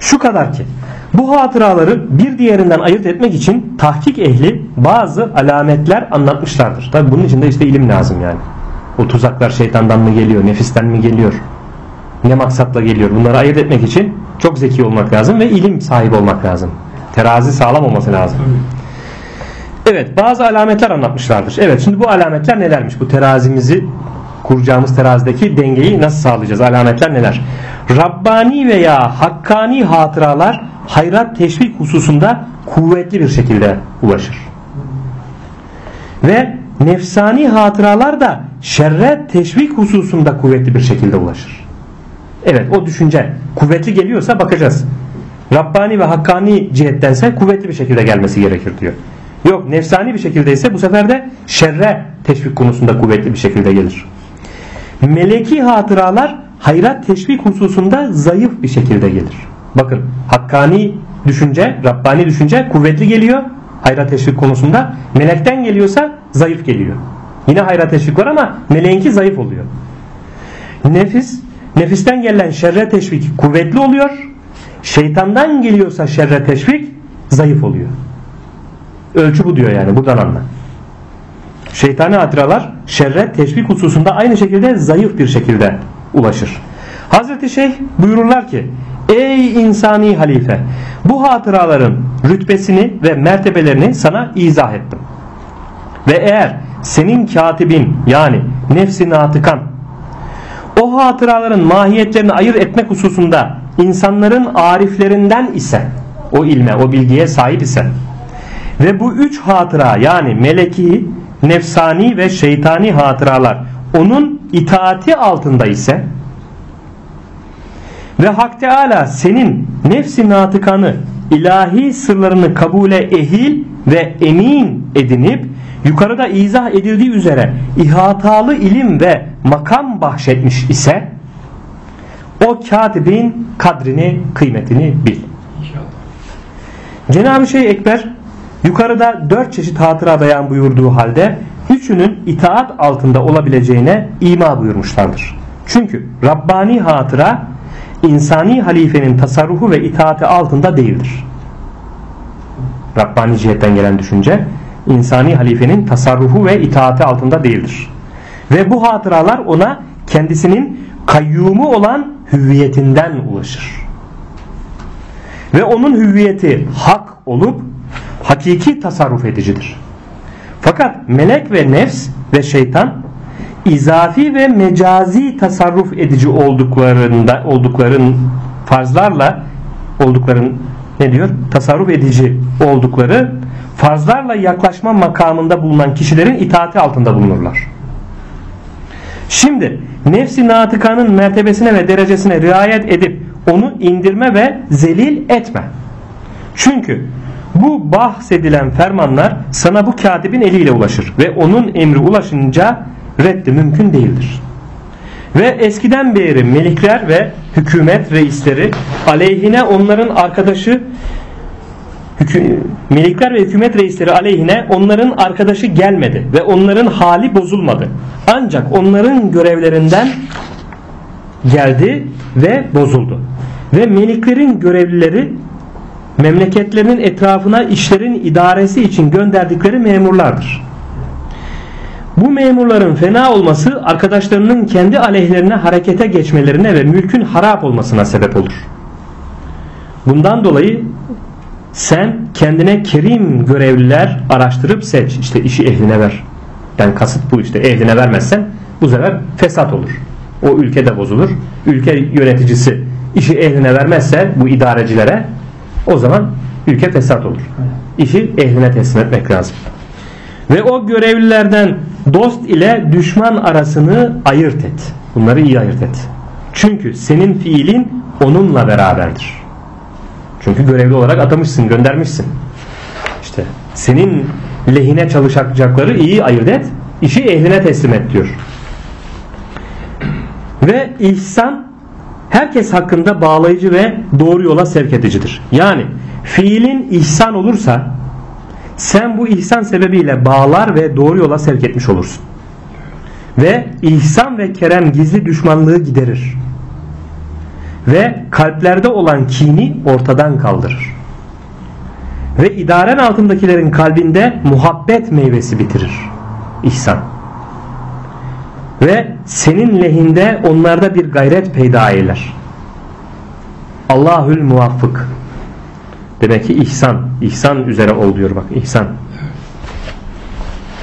Şu kadar ki bu hatıraları bir diğerinden ayırt etmek için tahkik ehli bazı alametler anlatmışlardır. Tabi bunun için de işte ilim lazım yani. O tuzaklar şeytandan mı geliyor, nefisten mi geliyor? Ne maksatla geliyor? Bunları ayırt etmek için çok zeki olmak lazım ve ilim sahibi olmak lazım. Terazi sağlam olması lazım. Evet bazı alametler anlatmışlardır. Evet şimdi bu alametler nelermiş? Bu terazimizi kuracağımız terazideki dengeyi nasıl sağlayacağız? Alametler neler? Rabbani veya hakkani hatıralar hayrat teşvik hususunda kuvvetli bir şekilde ulaşır. Ve nefsani hatıralar da şerre teşvik hususunda kuvvetli bir şekilde ulaşır. Evet o düşünce kuvvetli geliyorsa bakacağız. Rabbani ve hakkani cihettense kuvvetli bir şekilde gelmesi gerekir diyor. Yok nefsani bir şekilde ise bu sefer de şerre teşvik konusunda kuvvetli bir şekilde gelir. Meleki hatıralar hayrat teşvik hususunda zayıf bir şekilde gelir. Bakın hakkani düşünce, Rabbani düşünce kuvvetli geliyor hayrat teşvik konusunda. Melekten geliyorsa zayıf geliyor. Yine hayrat teşvik var ama meleğinki zayıf oluyor. Nefis, nefisten gelen şerre teşvik kuvvetli oluyor. Şeytandan geliyorsa şerre teşvik zayıf oluyor. Ölçü bu diyor yani buradan anla. Şeytani hatıralar şerre teşvik hususunda aynı şekilde zayıf bir şekilde ulaşır. Hazreti Şeyh buyururlar ki Ey insani halife bu hatıraların rütbesini ve mertebelerini sana izah ettim. Ve eğer senin katibin yani nefsi natıkan o hatıraların mahiyetlerini ayırt etmek hususunda insanların ariflerinden ise o ilme o bilgiye sahip ise ve bu üç hatıra yani meleki, nefsani ve şeytani hatıralar onun itaati altında ise ve Hak Teala senin nefsi natıkanı ilahi sırlarını kabule ehil ve emin edinip yukarıda izah edildiği üzere ihatalı ilim ve makam bahşetmiş ise o katibin kadrini kıymetini bil. Cenab-ı Şeyh Ekber yukarıda dört çeşit hatıra beyan buyurduğu halde üçünün itaat altında olabileceğine ima buyurmuşlardır. Çünkü Rabbani hatıra insani halifenin tasarrufu ve itaati altında değildir. Rabbani cihetten gelen düşünce insani halifenin tasarrufu ve itaati altında değildir. Ve bu hatıralar ona kendisinin kayyumu olan hüviyetinden ulaşır. Ve onun hüviyeti hak olup hakiki tasarruf edicidir. Fakat melek ve nefs ve şeytan izafi ve mecazi tasarruf edici olduklarında oldukların farzlarla oldukların ne diyor? Tasarruf edici oldukları farzlarla yaklaşma makamında bulunan kişilerin itaati altında bulunurlar. Şimdi nefsi natıkanın mertebesine ve derecesine riayet edip onu indirme ve zelil etme. Çünkü bu bahsedilen fermanlar sana bu katibin eliyle ulaşır ve onun emri ulaşınca reddi mümkün değildir. Ve eskiden beri melikler ve hükümet reisleri aleyhine onların arkadaşı melikler ve hükümet reisleri aleyhine onların arkadaşı gelmedi ve onların hali bozulmadı. Ancak onların görevlerinden geldi ve bozuldu. Ve meliklerin görevlileri memleketlerinin etrafına işlerin idaresi için gönderdikleri memurlardır. Bu memurların fena olması arkadaşlarının kendi aleyhlerine harekete geçmelerine ve mülkün harap olmasına sebep olur. Bundan dolayı sen kendine kerim görevliler araştırıp seç. İşte işi ehline ver. Yani kasıt bu işte ehline vermezsen bu sefer fesat olur. O ülke de bozulur. Ülke yöneticisi işi ehline vermezse bu idarecilere o zaman ülke fesat olur. İşi ehline teslim etmek lazım. Ve o görevlilerden dost ile düşman arasını ayırt et. Bunları iyi ayırt et. Çünkü senin fiilin onunla beraberdir. Çünkü görevli olarak atamışsın, göndermişsin. İşte senin lehine çalışacakları iyi ayırt et, işi ehline teslim et diyor. Ve ihsan herkes hakkında bağlayıcı ve doğru yola sevk edicidir. Yani fiilin ihsan olursa sen bu ihsan sebebiyle bağlar ve doğru yola sevk etmiş olursun. Ve ihsan ve kerem gizli düşmanlığı giderir. Ve kalplerde olan kini ortadan kaldırır. Ve idaren altındakilerin kalbinde muhabbet meyvesi bitirir. İhsan. Ve senin lehinde onlarda bir gayret peyda eyler. Allahül muvaffık. Demek ki ihsan. İhsan üzere ol diyor bak ihsan.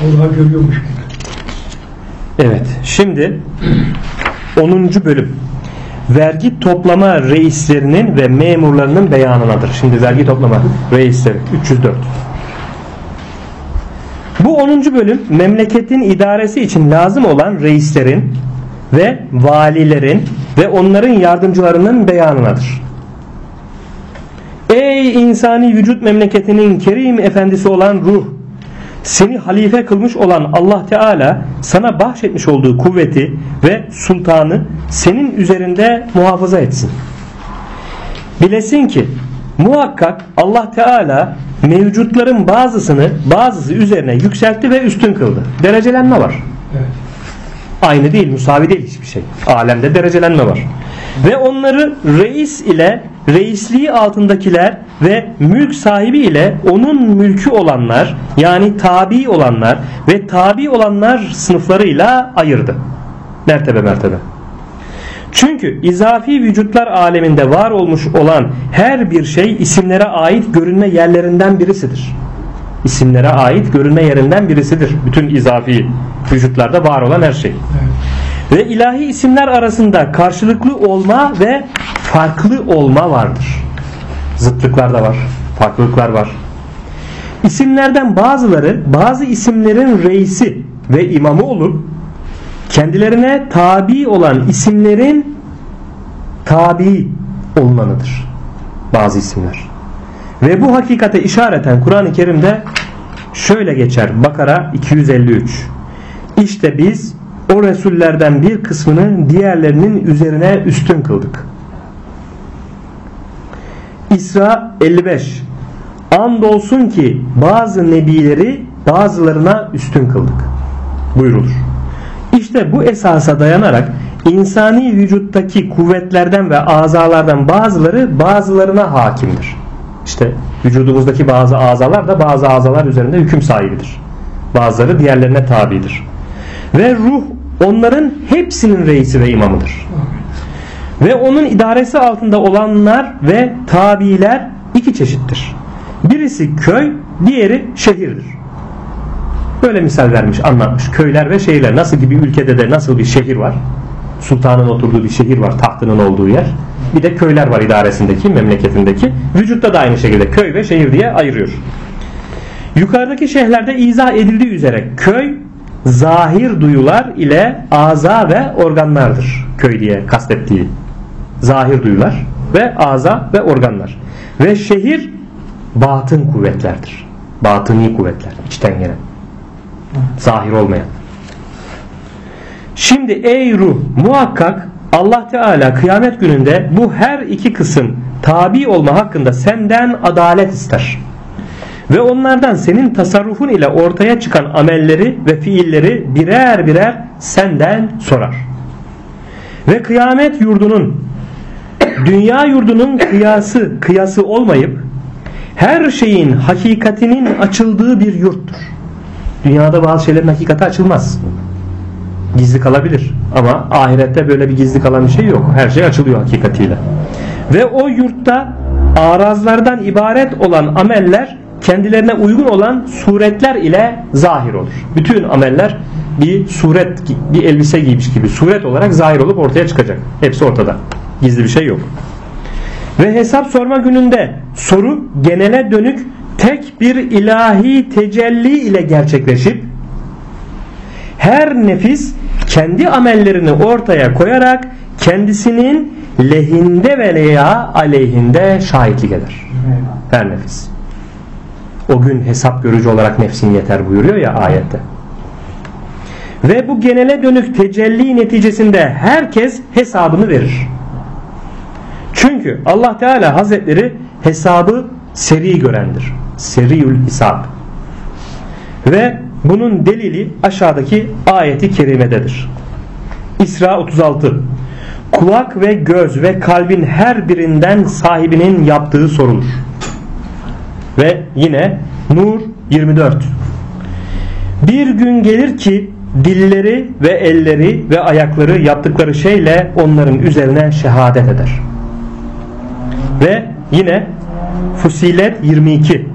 Allah görüyormuş. Evet şimdi 10. bölüm. Vergi toplama reislerinin ve memurlarının beyanınadır. Şimdi vergi toplama reisleri 304. Bu 10. bölüm memleketin idaresi için lazım olan reislerin ve valilerin ve onların yardımcılarının beyanınadır. Ey insani vücut memleketinin kerim efendisi olan ruh seni halife kılmış olan Allah Teala sana bahşetmiş olduğu kuvveti ve sultanı senin üzerinde muhafaza etsin. Bilesin ki muhakkak Allah Teala mevcutların bazısını bazısı üzerine yükseltti ve üstün kıldı. Derecelenme var. Evet. Aynı değil, musavi değil hiçbir şey. Alemde derecelenme var. Ve onları reis ile reisliği altındakiler ve mülk sahibi ile onun mülkü olanlar yani tabi olanlar ve tabi olanlar sınıflarıyla ayırdı. Mertebe mertebe. Çünkü izafi vücutlar aleminde var olmuş olan her bir şey isimlere ait görünme yerlerinden birisidir. İsimlere ait görünme yerinden birisidir. Bütün izafi vücutlarda var olan her şey. Evet. Ve ilahi isimler arasında karşılıklı olma ve farklı olma vardır. Zıtlıklar da var. Farklılıklar var. İsimlerden bazıları bazı isimlerin reisi ve imamı olup kendilerine tabi olan isimlerin tabi olmanıdır. Bazı isimler. Ve bu hakikate işareten Kur'an-ı Kerim'de şöyle geçer. Bakara 253. İşte biz o Resullerden bir kısmını diğerlerinin üzerine üstün kıldık. İsra 55 Andolsun ki bazı nebileri bazılarına üstün kıldık. Buyurulur. İşte bu esasa dayanarak insani vücuttaki kuvvetlerden ve azalardan bazıları bazılarına hakimdir. İşte vücudumuzdaki bazı azalar da bazı azalar üzerinde hüküm sahibidir. Bazıları diğerlerine tabidir. Ve ruh onların hepsinin reisi ve imamıdır. Ve onun idaresi altında olanlar ve tabiler iki çeşittir. Birisi köy, diğeri şehirdir. Böyle misal vermiş, anlatmış. Köyler ve şehirler. Nasıl ki bir ülkede de nasıl bir şehir var. Sultanın oturduğu bir şehir var, tahtının olduğu yer. Bir de köyler var idaresindeki, memleketindeki. Vücutta da aynı şekilde köy ve şehir diye ayırıyor. Yukarıdaki şehirlerde izah edildiği üzere köy zahir duyular ile aza ve organlardır. Köy diye kastettiği. Zahir duyular ve aza ve organlar. Ve şehir batın kuvvetlerdir. Batıni kuvvetler. içten gelen. Zahir olmayan. Şimdi ey ruh muhakkak Allah Teala kıyamet gününde bu her iki kısım tabi olma hakkında senden adalet ister. Ve onlardan senin tasarrufun ile ortaya çıkan amelleri ve fiilleri birer birer senden sorar. Ve kıyamet yurdunun dünya yurdunun kıyası kıyası olmayıp her şeyin hakikatinin açıldığı bir yurttur. Dünyada bazı şeylerin hakikati açılmaz. Gizli kalabilir. Ama ahirette böyle bir gizli kalan bir şey yok. Her şey açılıyor hakikatiyle. Ve o yurtta arazlardan ibaret olan ameller kendilerine uygun olan suretler ile zahir olur. Bütün ameller bir suret, bir elbise giymiş gibi suret olarak zahir olup ortaya çıkacak. Hepsi ortada. Gizli bir şey yok. Ve hesap sorma gününde soru genele dönük tek bir ilahi tecelli ile gerçekleşip her nefis kendi amellerini ortaya koyarak kendisinin lehinde ve veya aleyhinde şahitlik eder. Her nefis. O gün hesap görücü olarak nefsin yeter buyuruyor ya ayette. Ve bu genele dönük tecelli neticesinde herkes hesabını verir. Çünkü Allah Teala Hazretleri hesabı seri görendir. Seriül hesap. Ve bunun delili aşağıdaki ayeti kerimededir. İsra 36 Kulak ve göz ve kalbin her birinden sahibinin yaptığı sorulur. Ve yine Nur 24 Bir gün gelir ki dilleri ve elleri ve ayakları yaptıkları şeyle onların üzerine şehadet eder. Ve yine Fusilet 22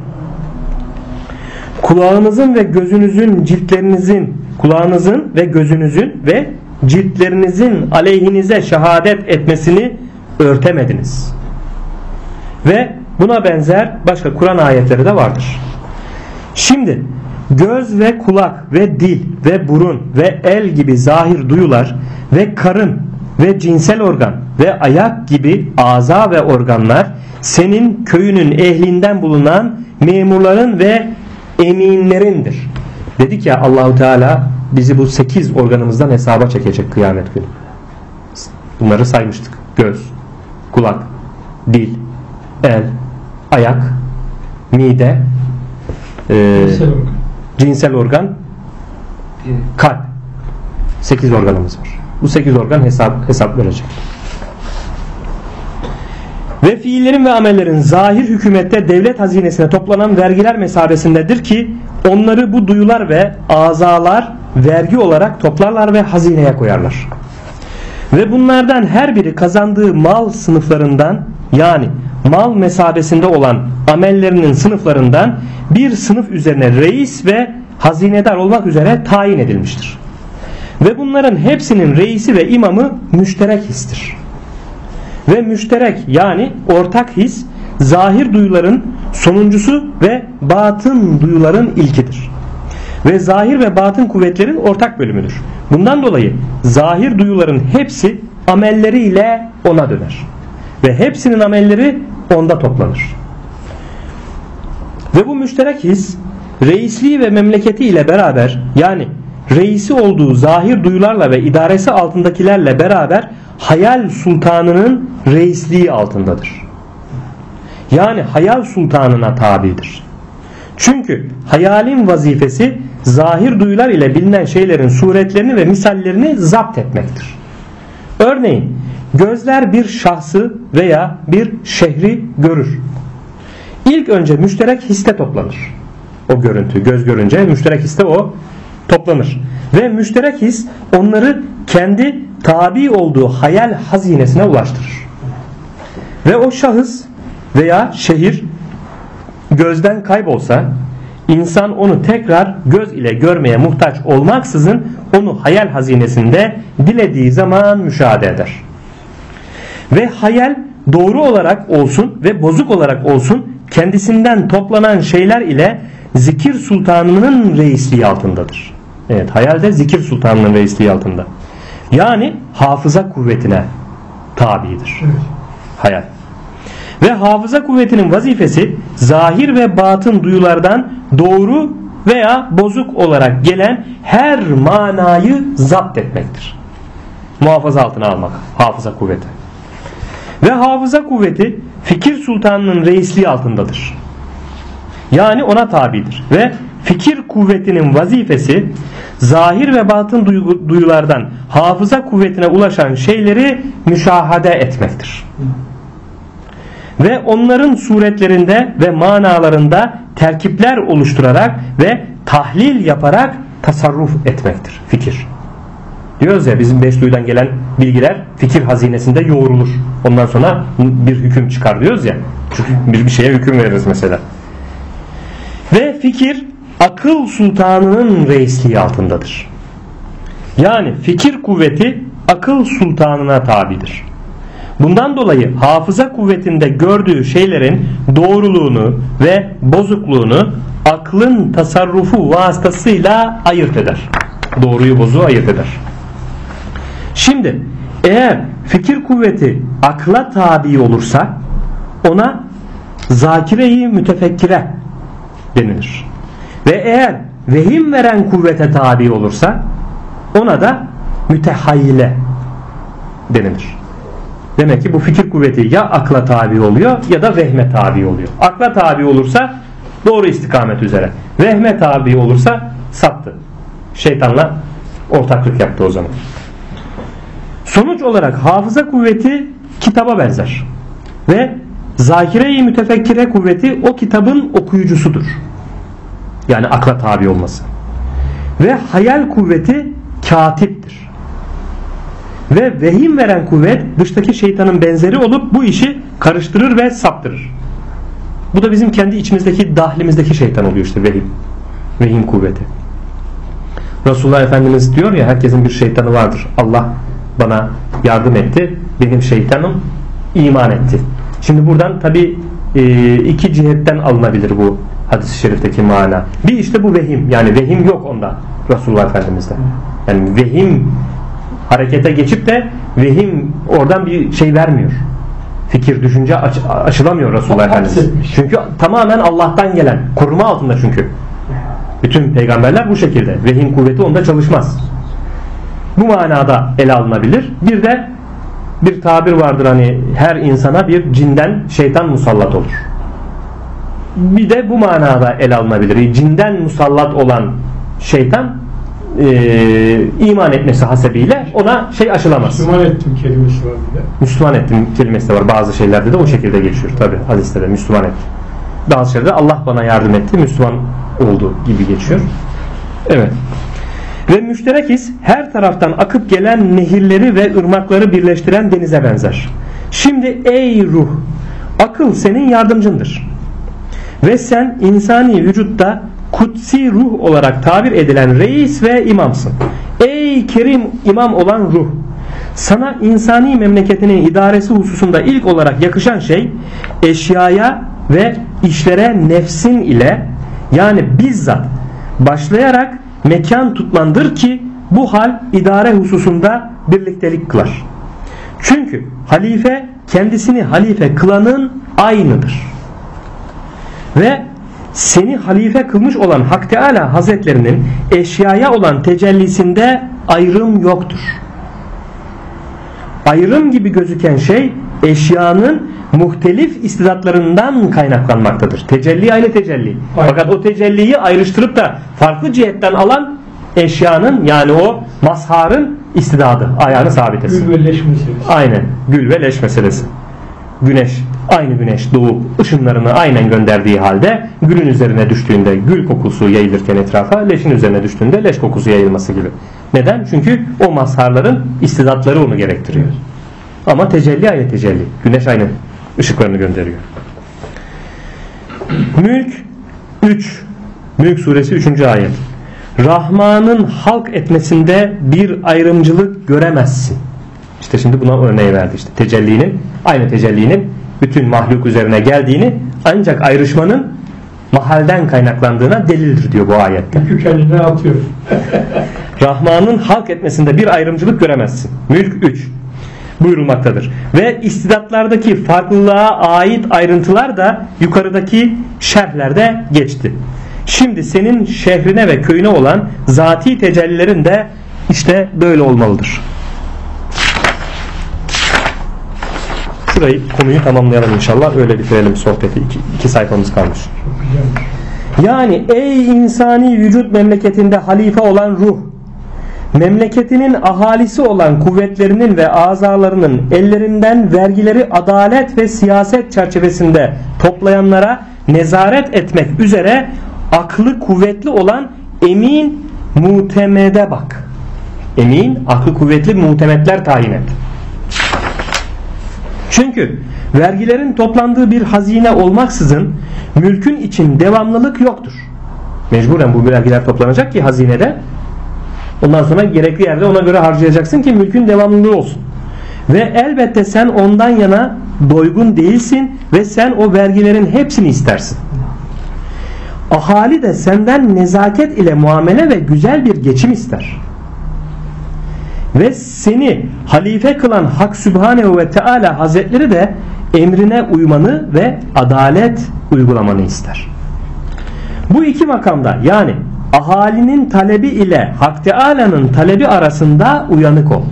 Kulağınızın ve gözünüzün ciltlerinizin kulağınızın ve gözünüzün ve ciltlerinizin aleyhinize şehadet etmesini örtemediniz. Ve buna benzer başka Kur'an ayetleri de vardır. Şimdi göz ve kulak ve dil ve burun ve el gibi zahir duyular ve karın ve cinsel organ ve ayak gibi aza ve organlar senin köyünün ehlinden bulunan memurların ve eminlerindir. Dedik ya Allahu Teala bizi bu sekiz organımızdan hesaba çekecek kıyamet günü. Bunları saymıştık. Göz, kulak, dil, el, ayak, mide, e, cinsel organ, kalp. Sekiz organımız var. Bu sekiz organ hesap, hesap verecek. Ve fiillerin ve amellerin zahir hükümette devlet hazinesine toplanan vergiler mesabesindedir ki onları bu duyular ve azalar vergi olarak toplarlar ve hazineye koyarlar. Ve bunlardan her biri kazandığı mal sınıflarından yani mal mesabesinde olan amellerinin sınıflarından bir sınıf üzerine reis ve hazinedar olmak üzere tayin edilmiştir. Ve bunların hepsinin reisi ve imamı müşterek histir. Ve müşterek yani ortak his zahir duyuların sonuncusu ve batın duyuların ilkidir. Ve zahir ve batın kuvvetlerin ortak bölümüdür. Bundan dolayı zahir duyuların hepsi amelleriyle ona döner. Ve hepsinin amelleri onda toplanır. Ve bu müşterek his reisliği ve memleketi ile beraber yani reisi olduğu zahir duyularla ve idaresi altındakilerle beraber hayal sultanının reisliği altındadır. Yani hayal sultanına tabidir. Çünkü hayalin vazifesi zahir duyular ile bilinen şeylerin suretlerini ve misallerini zapt etmektir. Örneğin gözler bir şahsı veya bir şehri görür. İlk önce müşterek histe toplanır. O görüntü göz görünce müşterek histe o toplanır. Ve müşterek his onları kendi tabi olduğu hayal hazinesine ulaştırır. Ve o şahıs veya şehir gözden kaybolsa insan onu tekrar göz ile görmeye muhtaç olmaksızın onu hayal hazinesinde dilediği zaman müşahede eder. Ve hayal doğru olarak olsun ve bozuk olarak olsun kendisinden toplanan şeyler ile zikir sultanının reisliği altındadır. Evet hayalde zikir sultanının reisliği altında. Yani hafıza kuvvetine tabidir. Hayal. Ve hafıza kuvvetinin vazifesi zahir ve batın duyulardan doğru veya bozuk olarak gelen her manayı zapt etmektir. Muhafaza altına almak. Hafıza kuvveti. Ve hafıza kuvveti fikir sultanının reisliği altındadır. Yani ona tabidir. Ve fikir kuvvetinin vazifesi zahir ve batın duyulardan hafıza kuvvetine ulaşan şeyleri müşahede etmektir. Ve onların suretlerinde ve manalarında terkipler oluşturarak ve tahlil yaparak tasarruf etmektir fikir. Diyoruz ya bizim beş duyudan gelen bilgiler fikir hazinesinde yoğrulur. Ondan sonra bir hüküm çıkar diyoruz ya. Çünkü bir şeye hüküm veririz mesela. Ve fikir akıl sultanının reisliği altındadır. Yani fikir kuvveti akıl sultanına tabidir. Bundan dolayı hafıza kuvvetinde gördüğü şeylerin doğruluğunu ve bozukluğunu aklın tasarrufu vasıtasıyla ayırt eder. Doğruyu bozuğu ayırt eder. Şimdi eğer fikir kuvveti akla tabi olursa ona zakireyi mütefekkire denilir. Ve eğer vehim veren kuvvete tabi olursa ona da mütehayyile denilir. Demek ki bu fikir kuvveti ya akla tabi oluyor ya da vehme tabi oluyor. Akla tabi olursa doğru istikamet üzere. Vehme tabi olursa saptı. Şeytanla ortaklık yaptı o zaman. Sonuç olarak hafıza kuvveti kitaba benzer. Ve zakire-i mütefekkire kuvveti o kitabın okuyucusudur. Yani akla tabi olması. Ve hayal kuvveti katiptir. Ve vehim veren kuvvet dıştaki şeytanın benzeri olup bu işi karıştırır ve saptırır. Bu da bizim kendi içimizdeki dahlimizdeki şeytan oluyor işte vehim. Vehim kuvveti. Resulullah Efendimiz diyor ya herkesin bir şeytanı vardır. Allah bana yardım etti. Benim şeytanım iman etti. Şimdi buradan tabi e, iki cihetten alınabilir bu hadis-i şerifteki mana. Bir işte bu vehim. Yani vehim yok onda Resulullah Efendimiz'de. Yani vehim harekete geçip de vehim oradan bir şey vermiyor. Fikir, düşünce aç, aşılamıyor Resulullah Efendimiz. Çünkü tamamen Allah'tan gelen. Koruma altında çünkü. Bütün peygamberler bu şekilde. Vehim kuvveti onda çalışmaz. Bu manada ele alınabilir. Bir de bir tabir vardır hani her insana bir cinden şeytan musallat olur. Bir de bu manada ele alınabilir. Cinden musallat olan şeytan e, iman etmesi hasebiyle ona şey aşılamaz. Müslüman ettim kelimesi var bir de. Müslüman ettim kelimesi de var. Bazı şeylerde de o şekilde geçiyor. Tabi hadiste de Müslüman ettim. Bazı şeylerde Allah bana yardım etti. Müslüman oldu gibi geçiyor. Evet. Ve müşterek his her taraftan akıp gelen nehirleri ve ırmakları birleştiren denize benzer. Şimdi ey ruh akıl senin yardımcındır. Ve sen insani vücutta kutsi ruh olarak tabir edilen reis ve imamsın. Ey kerim imam olan ruh sana insani memleketinin idaresi hususunda ilk olarak yakışan şey eşyaya ve işlere nefsin ile yani bizzat başlayarak mekan tutmandır ki bu hal idare hususunda birliktelik kılar. Çünkü halife kendisini halife kılanın aynıdır. Ve seni halife kılmış olan Hak Teala Hazretlerinin eşyaya olan tecellisinde ayrım yoktur. Ayrım gibi gözüken şey eşyanın muhtelif istidatlarından kaynaklanmaktadır. Tecelli aynı tecelli. Aynen. Fakat o tecelliyi ayrıştırıp da farklı cihetten alan eşyanın yani o mazharın istidadı. Ayağını sabit etsin. Gül ve leş meselesi. Aynen. Gül ve leş meselesi. Güneş, aynı güneş doğup ışınlarını aynen gönderdiği halde gülün üzerine düştüğünde gül kokusu yayılırken etrafa leşin üzerine düştüğünde leş kokusu yayılması gibi. Neden? Çünkü o mazharların istidatları onu gerektiriyor. Ama tecelli aynı tecelli. Güneş aynı ışıklarını gönderiyor. Mülk 3. Mülk suresi 3. ayet. Rahman'ın halk etmesinde bir ayrımcılık göremezsin. İşte şimdi buna örneği verdi işte. Tecellinin, aynı tecellinin bütün mahluk üzerine geldiğini ancak ayrışmanın mahalden kaynaklandığına delildir diyor bu ayette. Yükü kendine atıyor. Rahman'ın halk etmesinde bir ayrımcılık göremezsin. Mülk 3 buyurulmaktadır. Ve istidatlardaki farklılığa ait ayrıntılar da yukarıdaki şerhlerde geçti. Şimdi senin şehrine ve köyüne olan zati tecellilerin de işte böyle olmalıdır. Şurayı konuyu tamamlayalım inşallah. Öyle bitirelim sohbeti. İki, iki sayfamız kalmış. Yani ey insani vücut memleketinde halife olan ruh memleketinin ahalisi olan kuvvetlerinin ve azalarının ellerinden vergileri adalet ve siyaset çerçevesinde toplayanlara nezaret etmek üzere aklı kuvvetli olan emin mutemede bak. Emin, aklı kuvvetli mutemetler tayin et. Çünkü vergilerin toplandığı bir hazine olmaksızın mülkün için devamlılık yoktur. Mecburen bu vergiler toplanacak ki hazinede ondan sonra gerekli yerde ona göre harcayacaksın ki mülkün devamlılığı olsun. Ve elbette sen ondan yana doygun değilsin ve sen o vergilerin hepsini istersin. Ahali de senden nezaket ile muamele ve güzel bir geçim ister ve seni halife kılan Hak Sübhanehu ve Teala Hazretleri de emrine uymanı ve adalet uygulamanı ister. Bu iki makamda yani ahalinin talebi ile Hak Teala'nın talebi arasında uyanık ol.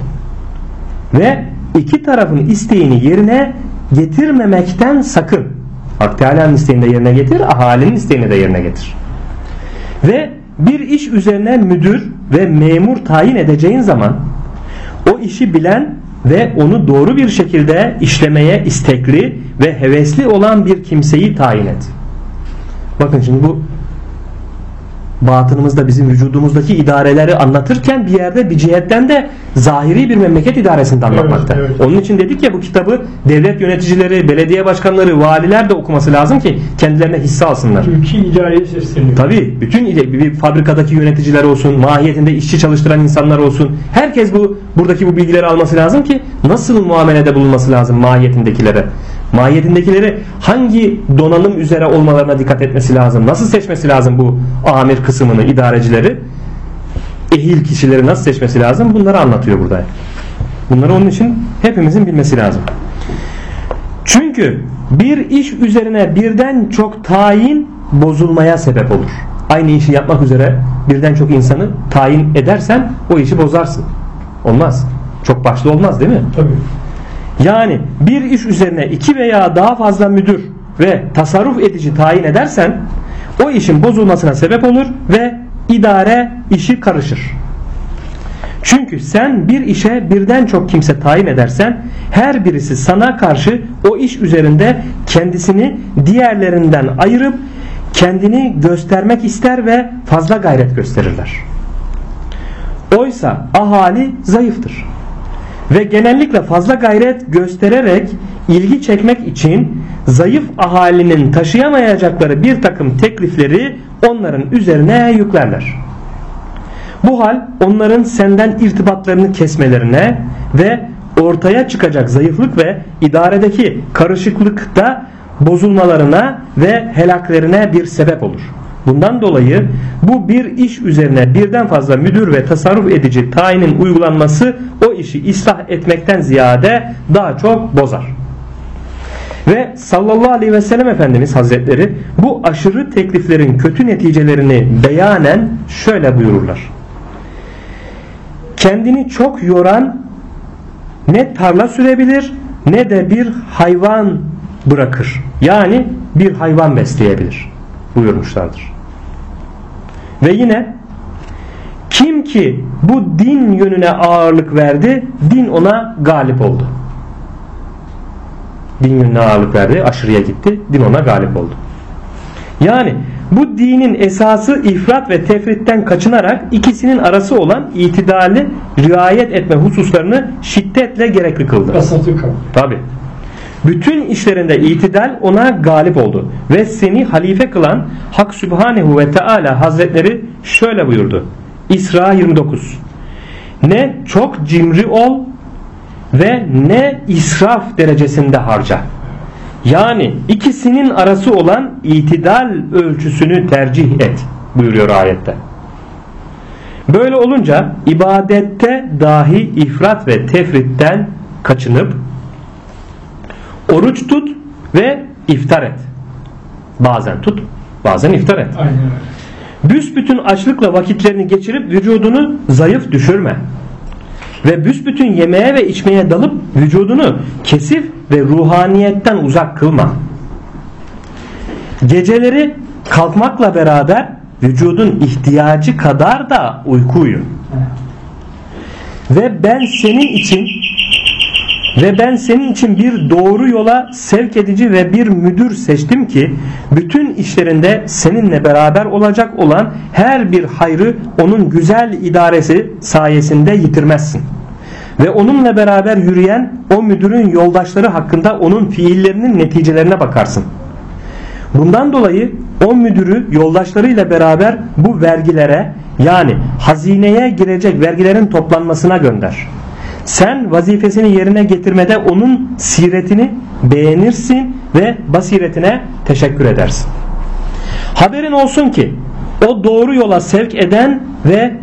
Ve iki tarafın isteğini yerine getirmemekten sakın. Hak Teala'nın isteğini de yerine getir, ahalinin isteğini de yerine getir. Ve bir iş üzerine müdür ve memur tayin edeceğin zaman o işi bilen ve onu doğru bir şekilde işlemeye istekli ve hevesli olan bir kimseyi tayin et. Bakın şimdi bu batınımızda bizim vücudumuzdaki idareleri anlatırken bir yerde bir cihetten de zahiri bir memleket idaresini de anlatmakta. Evet, evet. Onun için dedik ya bu kitabı devlet yöneticileri, belediye başkanları, valiler de okuması lazım ki kendilerine hisse alsınlar. Ülke idareye sesleniyor. Tabii bütün bir fabrikadaki yöneticiler olsun, mahiyetinde işçi çalıştıran insanlar olsun. Herkes bu buradaki bu bilgileri alması lazım ki nasıl muamelede bulunması lazım mahiyetindekilere. Mahiyetindekileri hangi donanım üzere olmalarına dikkat etmesi lazım. Nasıl seçmesi lazım bu amir kısmını, idarecileri. Ehil kişileri nasıl seçmesi lazım bunları anlatıyor burada. Bunları onun için hepimizin bilmesi lazım. Çünkü bir iş üzerine birden çok tayin bozulmaya sebep olur. Aynı işi yapmak üzere birden çok insanı tayin edersen o işi bozarsın. Olmaz. Çok başlı olmaz değil mi? Tabii. Yani bir iş üzerine iki veya daha fazla müdür ve tasarruf edici tayin edersen o işin bozulmasına sebep olur ve idare işi karışır. Çünkü sen bir işe birden çok kimse tayin edersen her birisi sana karşı o iş üzerinde kendisini diğerlerinden ayırıp kendini göstermek ister ve fazla gayret gösterirler. Oysa ahali zayıftır. Ve genellikle fazla gayret göstererek ilgi çekmek için zayıf ahalinin taşıyamayacakları bir takım teklifleri onların üzerine yüklerler. Bu hal onların senden irtibatlarını kesmelerine ve ortaya çıkacak zayıflık ve idaredeki karışıklıkta bozulmalarına ve helaklerine bir sebep olur. Bundan dolayı bu bir iş üzerine birden fazla müdür ve tasarruf edici tayinin uygulanması o işi ıslah etmekten ziyade daha çok bozar. Ve sallallahu aleyhi ve sellem Efendimiz Hazretleri bu aşırı tekliflerin kötü neticelerini beyanen şöyle buyururlar. Kendini çok yoran ne tarla sürebilir ne de bir hayvan bırakır. Yani bir hayvan besleyebilir buyurmuşlardır. Ve yine kim ki bu din yönüne ağırlık verdi din ona galip oldu. Din yönüne ağırlık verdi aşırıya gitti din ona galip oldu. Yani bu dinin esası ifrat ve tefritten kaçınarak ikisinin arası olan itidali riayet etme hususlarını şiddetle gerekli kıldı. Tabi. Bütün işlerinde itidal ona galip oldu. Ve seni halife kılan Hak Sübhanehu ve Teala Hazretleri şöyle buyurdu. İsra 29 Ne çok cimri ol ve ne israf derecesinde harca. Yani ikisinin arası olan itidal ölçüsünü tercih et buyuruyor ayette. Böyle olunca ibadette dahi ifrat ve tefritten kaçınıp oruç tut ve iftar et. Bazen tut, bazen iftar et. Aynen. Büsbütün açlıkla vakitlerini geçirip vücudunu zayıf düşürme. Ve büsbütün yemeğe ve içmeye dalıp vücudunu kesif ve ruhaniyetten uzak kılma. Geceleri kalkmakla beraber vücudun ihtiyacı kadar da uyku uyu. Ve ben senin için ve ben senin için bir doğru yola sevk edici ve bir müdür seçtim ki bütün işlerinde seninle beraber olacak olan her bir hayrı onun güzel idaresi sayesinde yitirmezsin. Ve onunla beraber yürüyen o müdürün yoldaşları hakkında onun fiillerinin neticelerine bakarsın. Bundan dolayı o müdürü yoldaşlarıyla beraber bu vergilere yani hazineye girecek vergilerin toplanmasına gönder. Sen vazifesini yerine getirmede onun siretini beğenirsin ve basiretine teşekkür edersin. Haberin olsun ki o doğru yola sevk eden ve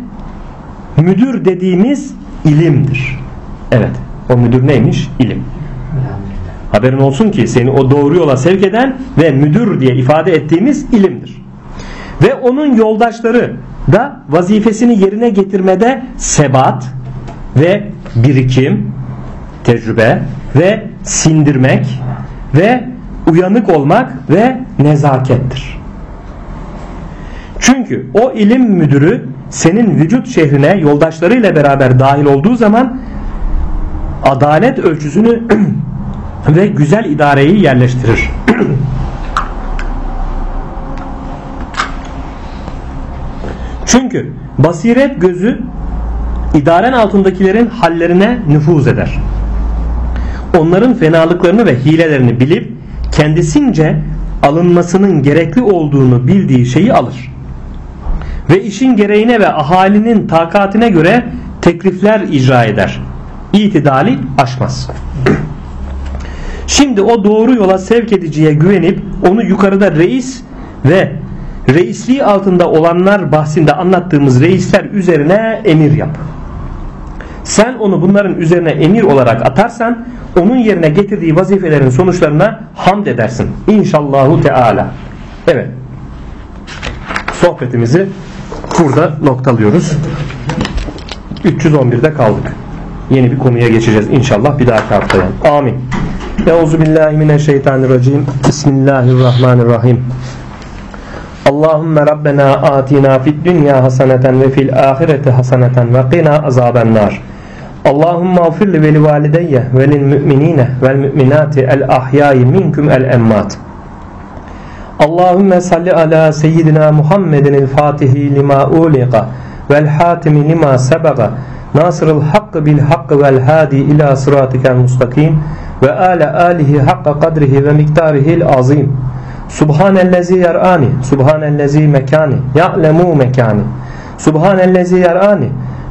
müdür dediğimiz ilimdir. Evet o müdür neymiş? İlim. Haberin olsun ki seni o doğru yola sevk eden ve müdür diye ifade ettiğimiz ilimdir. Ve onun yoldaşları da vazifesini yerine getirmede sebat ve birikim, tecrübe ve sindirmek ve uyanık olmak ve nezakettir. Çünkü o ilim müdürü senin vücut şehrine yoldaşlarıyla beraber dahil olduğu zaman adalet ölçüsünü ve güzel idareyi yerleştirir. Çünkü basiret gözü idaren altındakilerin hallerine nüfuz eder. Onların fenalıklarını ve hilelerini bilip kendisince alınmasının gerekli olduğunu bildiği şeyi alır. Ve işin gereğine ve ahalinin takatine göre teklifler icra eder. İtidali aşmaz. Şimdi o doğru yola sevk ediciye güvenip onu yukarıda reis ve reisliği altında olanlar bahsinde anlattığımız reisler üzerine emir yap. Sen onu bunların üzerine emir olarak atarsan onun yerine getirdiği vazifelerin sonuçlarına hamd edersin. İnşallahu Teala. Evet. Sohbetimizi burada noktalıyoruz. 311'de kaldık. Yeni bir konuya geçeceğiz inşallah bir dahaki haftaya. Amin. Euzu billahi mineşşeytanirracim. Bismillahirrahmanirrahim. Allahümme Rabbena atina fid dünya haseneten ve fil ahireti haseneten ve qina azaben nar. Allahümme afir li veli valideyye ve lil müminine vel müminati el ahyayi minkum el emmat. Allahümme salli ala seyyidina Muhammedin el fatihi lima uliqa vel hatimi lima sebaga nasırıl hakkı bil hakkı vel hadi ila sıratikel mustakim ve ala alihi hakka kadrihi ve miktarihil azim. Subhanellezi yar'ani, subhanellezi mekani, ya'lemu mekani. Subhanellezi yar'ani.